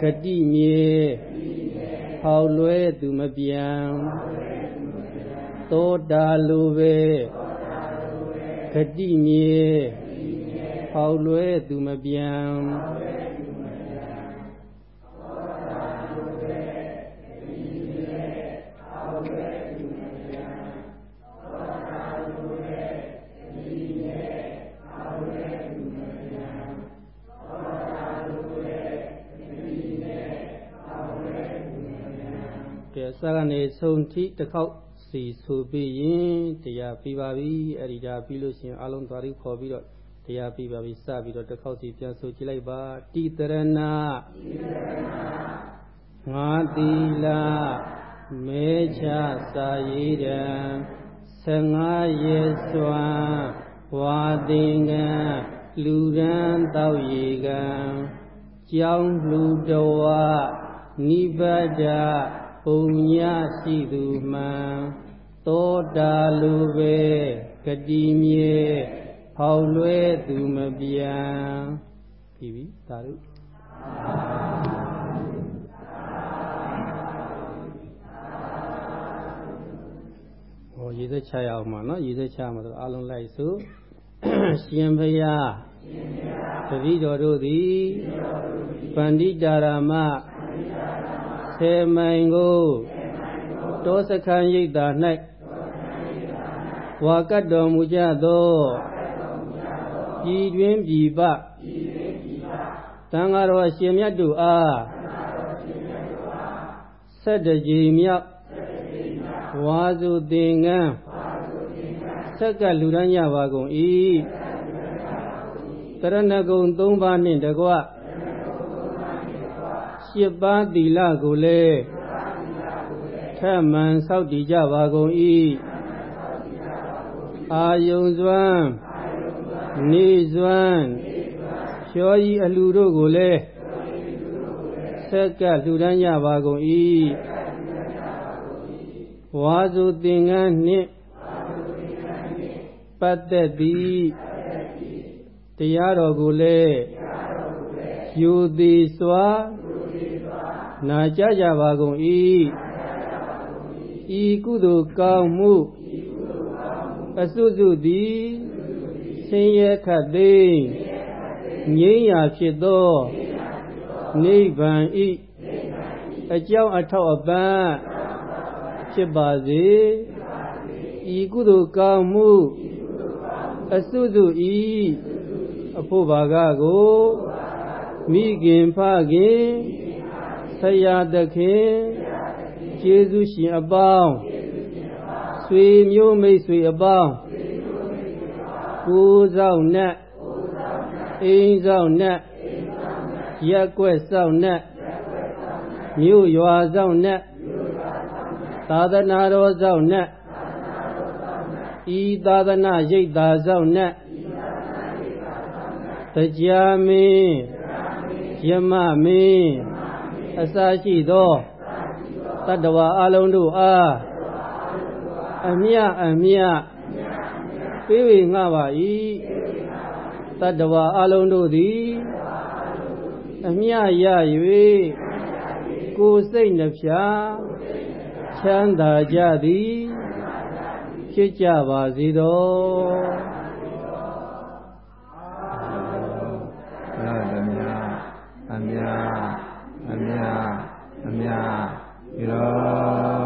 ဂတိမြဲဖောက်လွဲသူမပြန်သောတာလိုပဲဂတိမြဲ ဖောက်လွဲသူမပြန်ကဲစကနေဆုံးထိတစ်ခေါက်စီဆိုပြီးရင်တရားပြီးပါပြီအဲ့ဒီဒါပြီးလို့ရှိရင်အလုံးသွားပြီးခေါ်ပြီးတော့ တရားပြီးပါပြီစပြီးတော့တစ်ခေါက်စီပြန်ဆိုကြည့်လိုက်ပါတိတရဏငါတိလာမဲချစာရည်တံ15ရေစွမ်းဝါသင်္ကံလူရန်တောက်ရီကံကြောင်းလူတော်ဝနိဗ္ဗာဒပုံညရှိသူမှန်သောတာလူပဲဂတိမြေ ဖောက်လွဲသူမပြန်ပြီပြီသာဓုဟောရေသက်ချရအောင်မှာနော်ရေသက်ချမှာတော့အလုံးလိုက်စုရှင်ဘုရားတပည့်တော်တို့သည်ပန္တိတာရမဆေမိုင်ကိုတောစခန်းရိပ်သာ၌ဝါကတ်တော်မူကြသော ပြည်တွင်ပြည်ပတန်ဃာတော်ရှင်မြတ်တို့အားဆက်တကြိမ်မြောက်ဝါစုသင်္ကန်းဆက်ကလူရန်ရပါကုန်၏တရဏဂုံ၃ပါးနှင့်တကွရှစ်ပါးသီလကိုလည်းထမှန်ဆောက်တည်ကြပါကုန်၏အာယုံစွမ်း နေစွမ်းဖြောဤအလူတို့ကိုလည်းဆက်ကလှူဒန်းကြပါကုန်၏ဝါစုသင်္ကန်းနှင့်ပတ်သက်သည်တရားတော်ကိုလည်းယူသည်စွာနာကြကြပါကုန်၏ဤကုသိုလ်ကောင်းမှုအစွစုသည်ဆ င်းရဲခတ်သိမ်းငြိမ်းရာဖြစ်သောနိဗ္ဗာန်ဤအကြောင်းအထောက်အပံ့ဖြစ်ပါစေဤကုသိုလ်ကောင်းမှုအစွစုဤအဖို့ဘာကကိုမိခင်ဖခင်ဆရာသခင်ကျေးဇူးရှင်အပေါင်းဆွေမျိုးမိတ်ဆွေအပေါင်း ကိုးဆောင်နဲ့အိမ်ဆောင်နဲ့ရက်ွက်ဆောင်နဲ့မြို့ရွာဆောင်နဲ့သာသနာတော်ဆောင်နဲ့ဤသာသနာရိပ်သာဆောင်နဲ့တရားမင်းယမမင်းအစရှိသောတတ္တဝါအလုံးတို့အားအမြအမြ ပေးဝေငှပါ၏တတ္တဝါအလုံးတို့သည်အမြရ၍ကိုယ်စိတ်နှဖြာချမ်းသာကြသည်ဖြစ်ကြပါစေတော်ရသမြအမြအမြအမြရော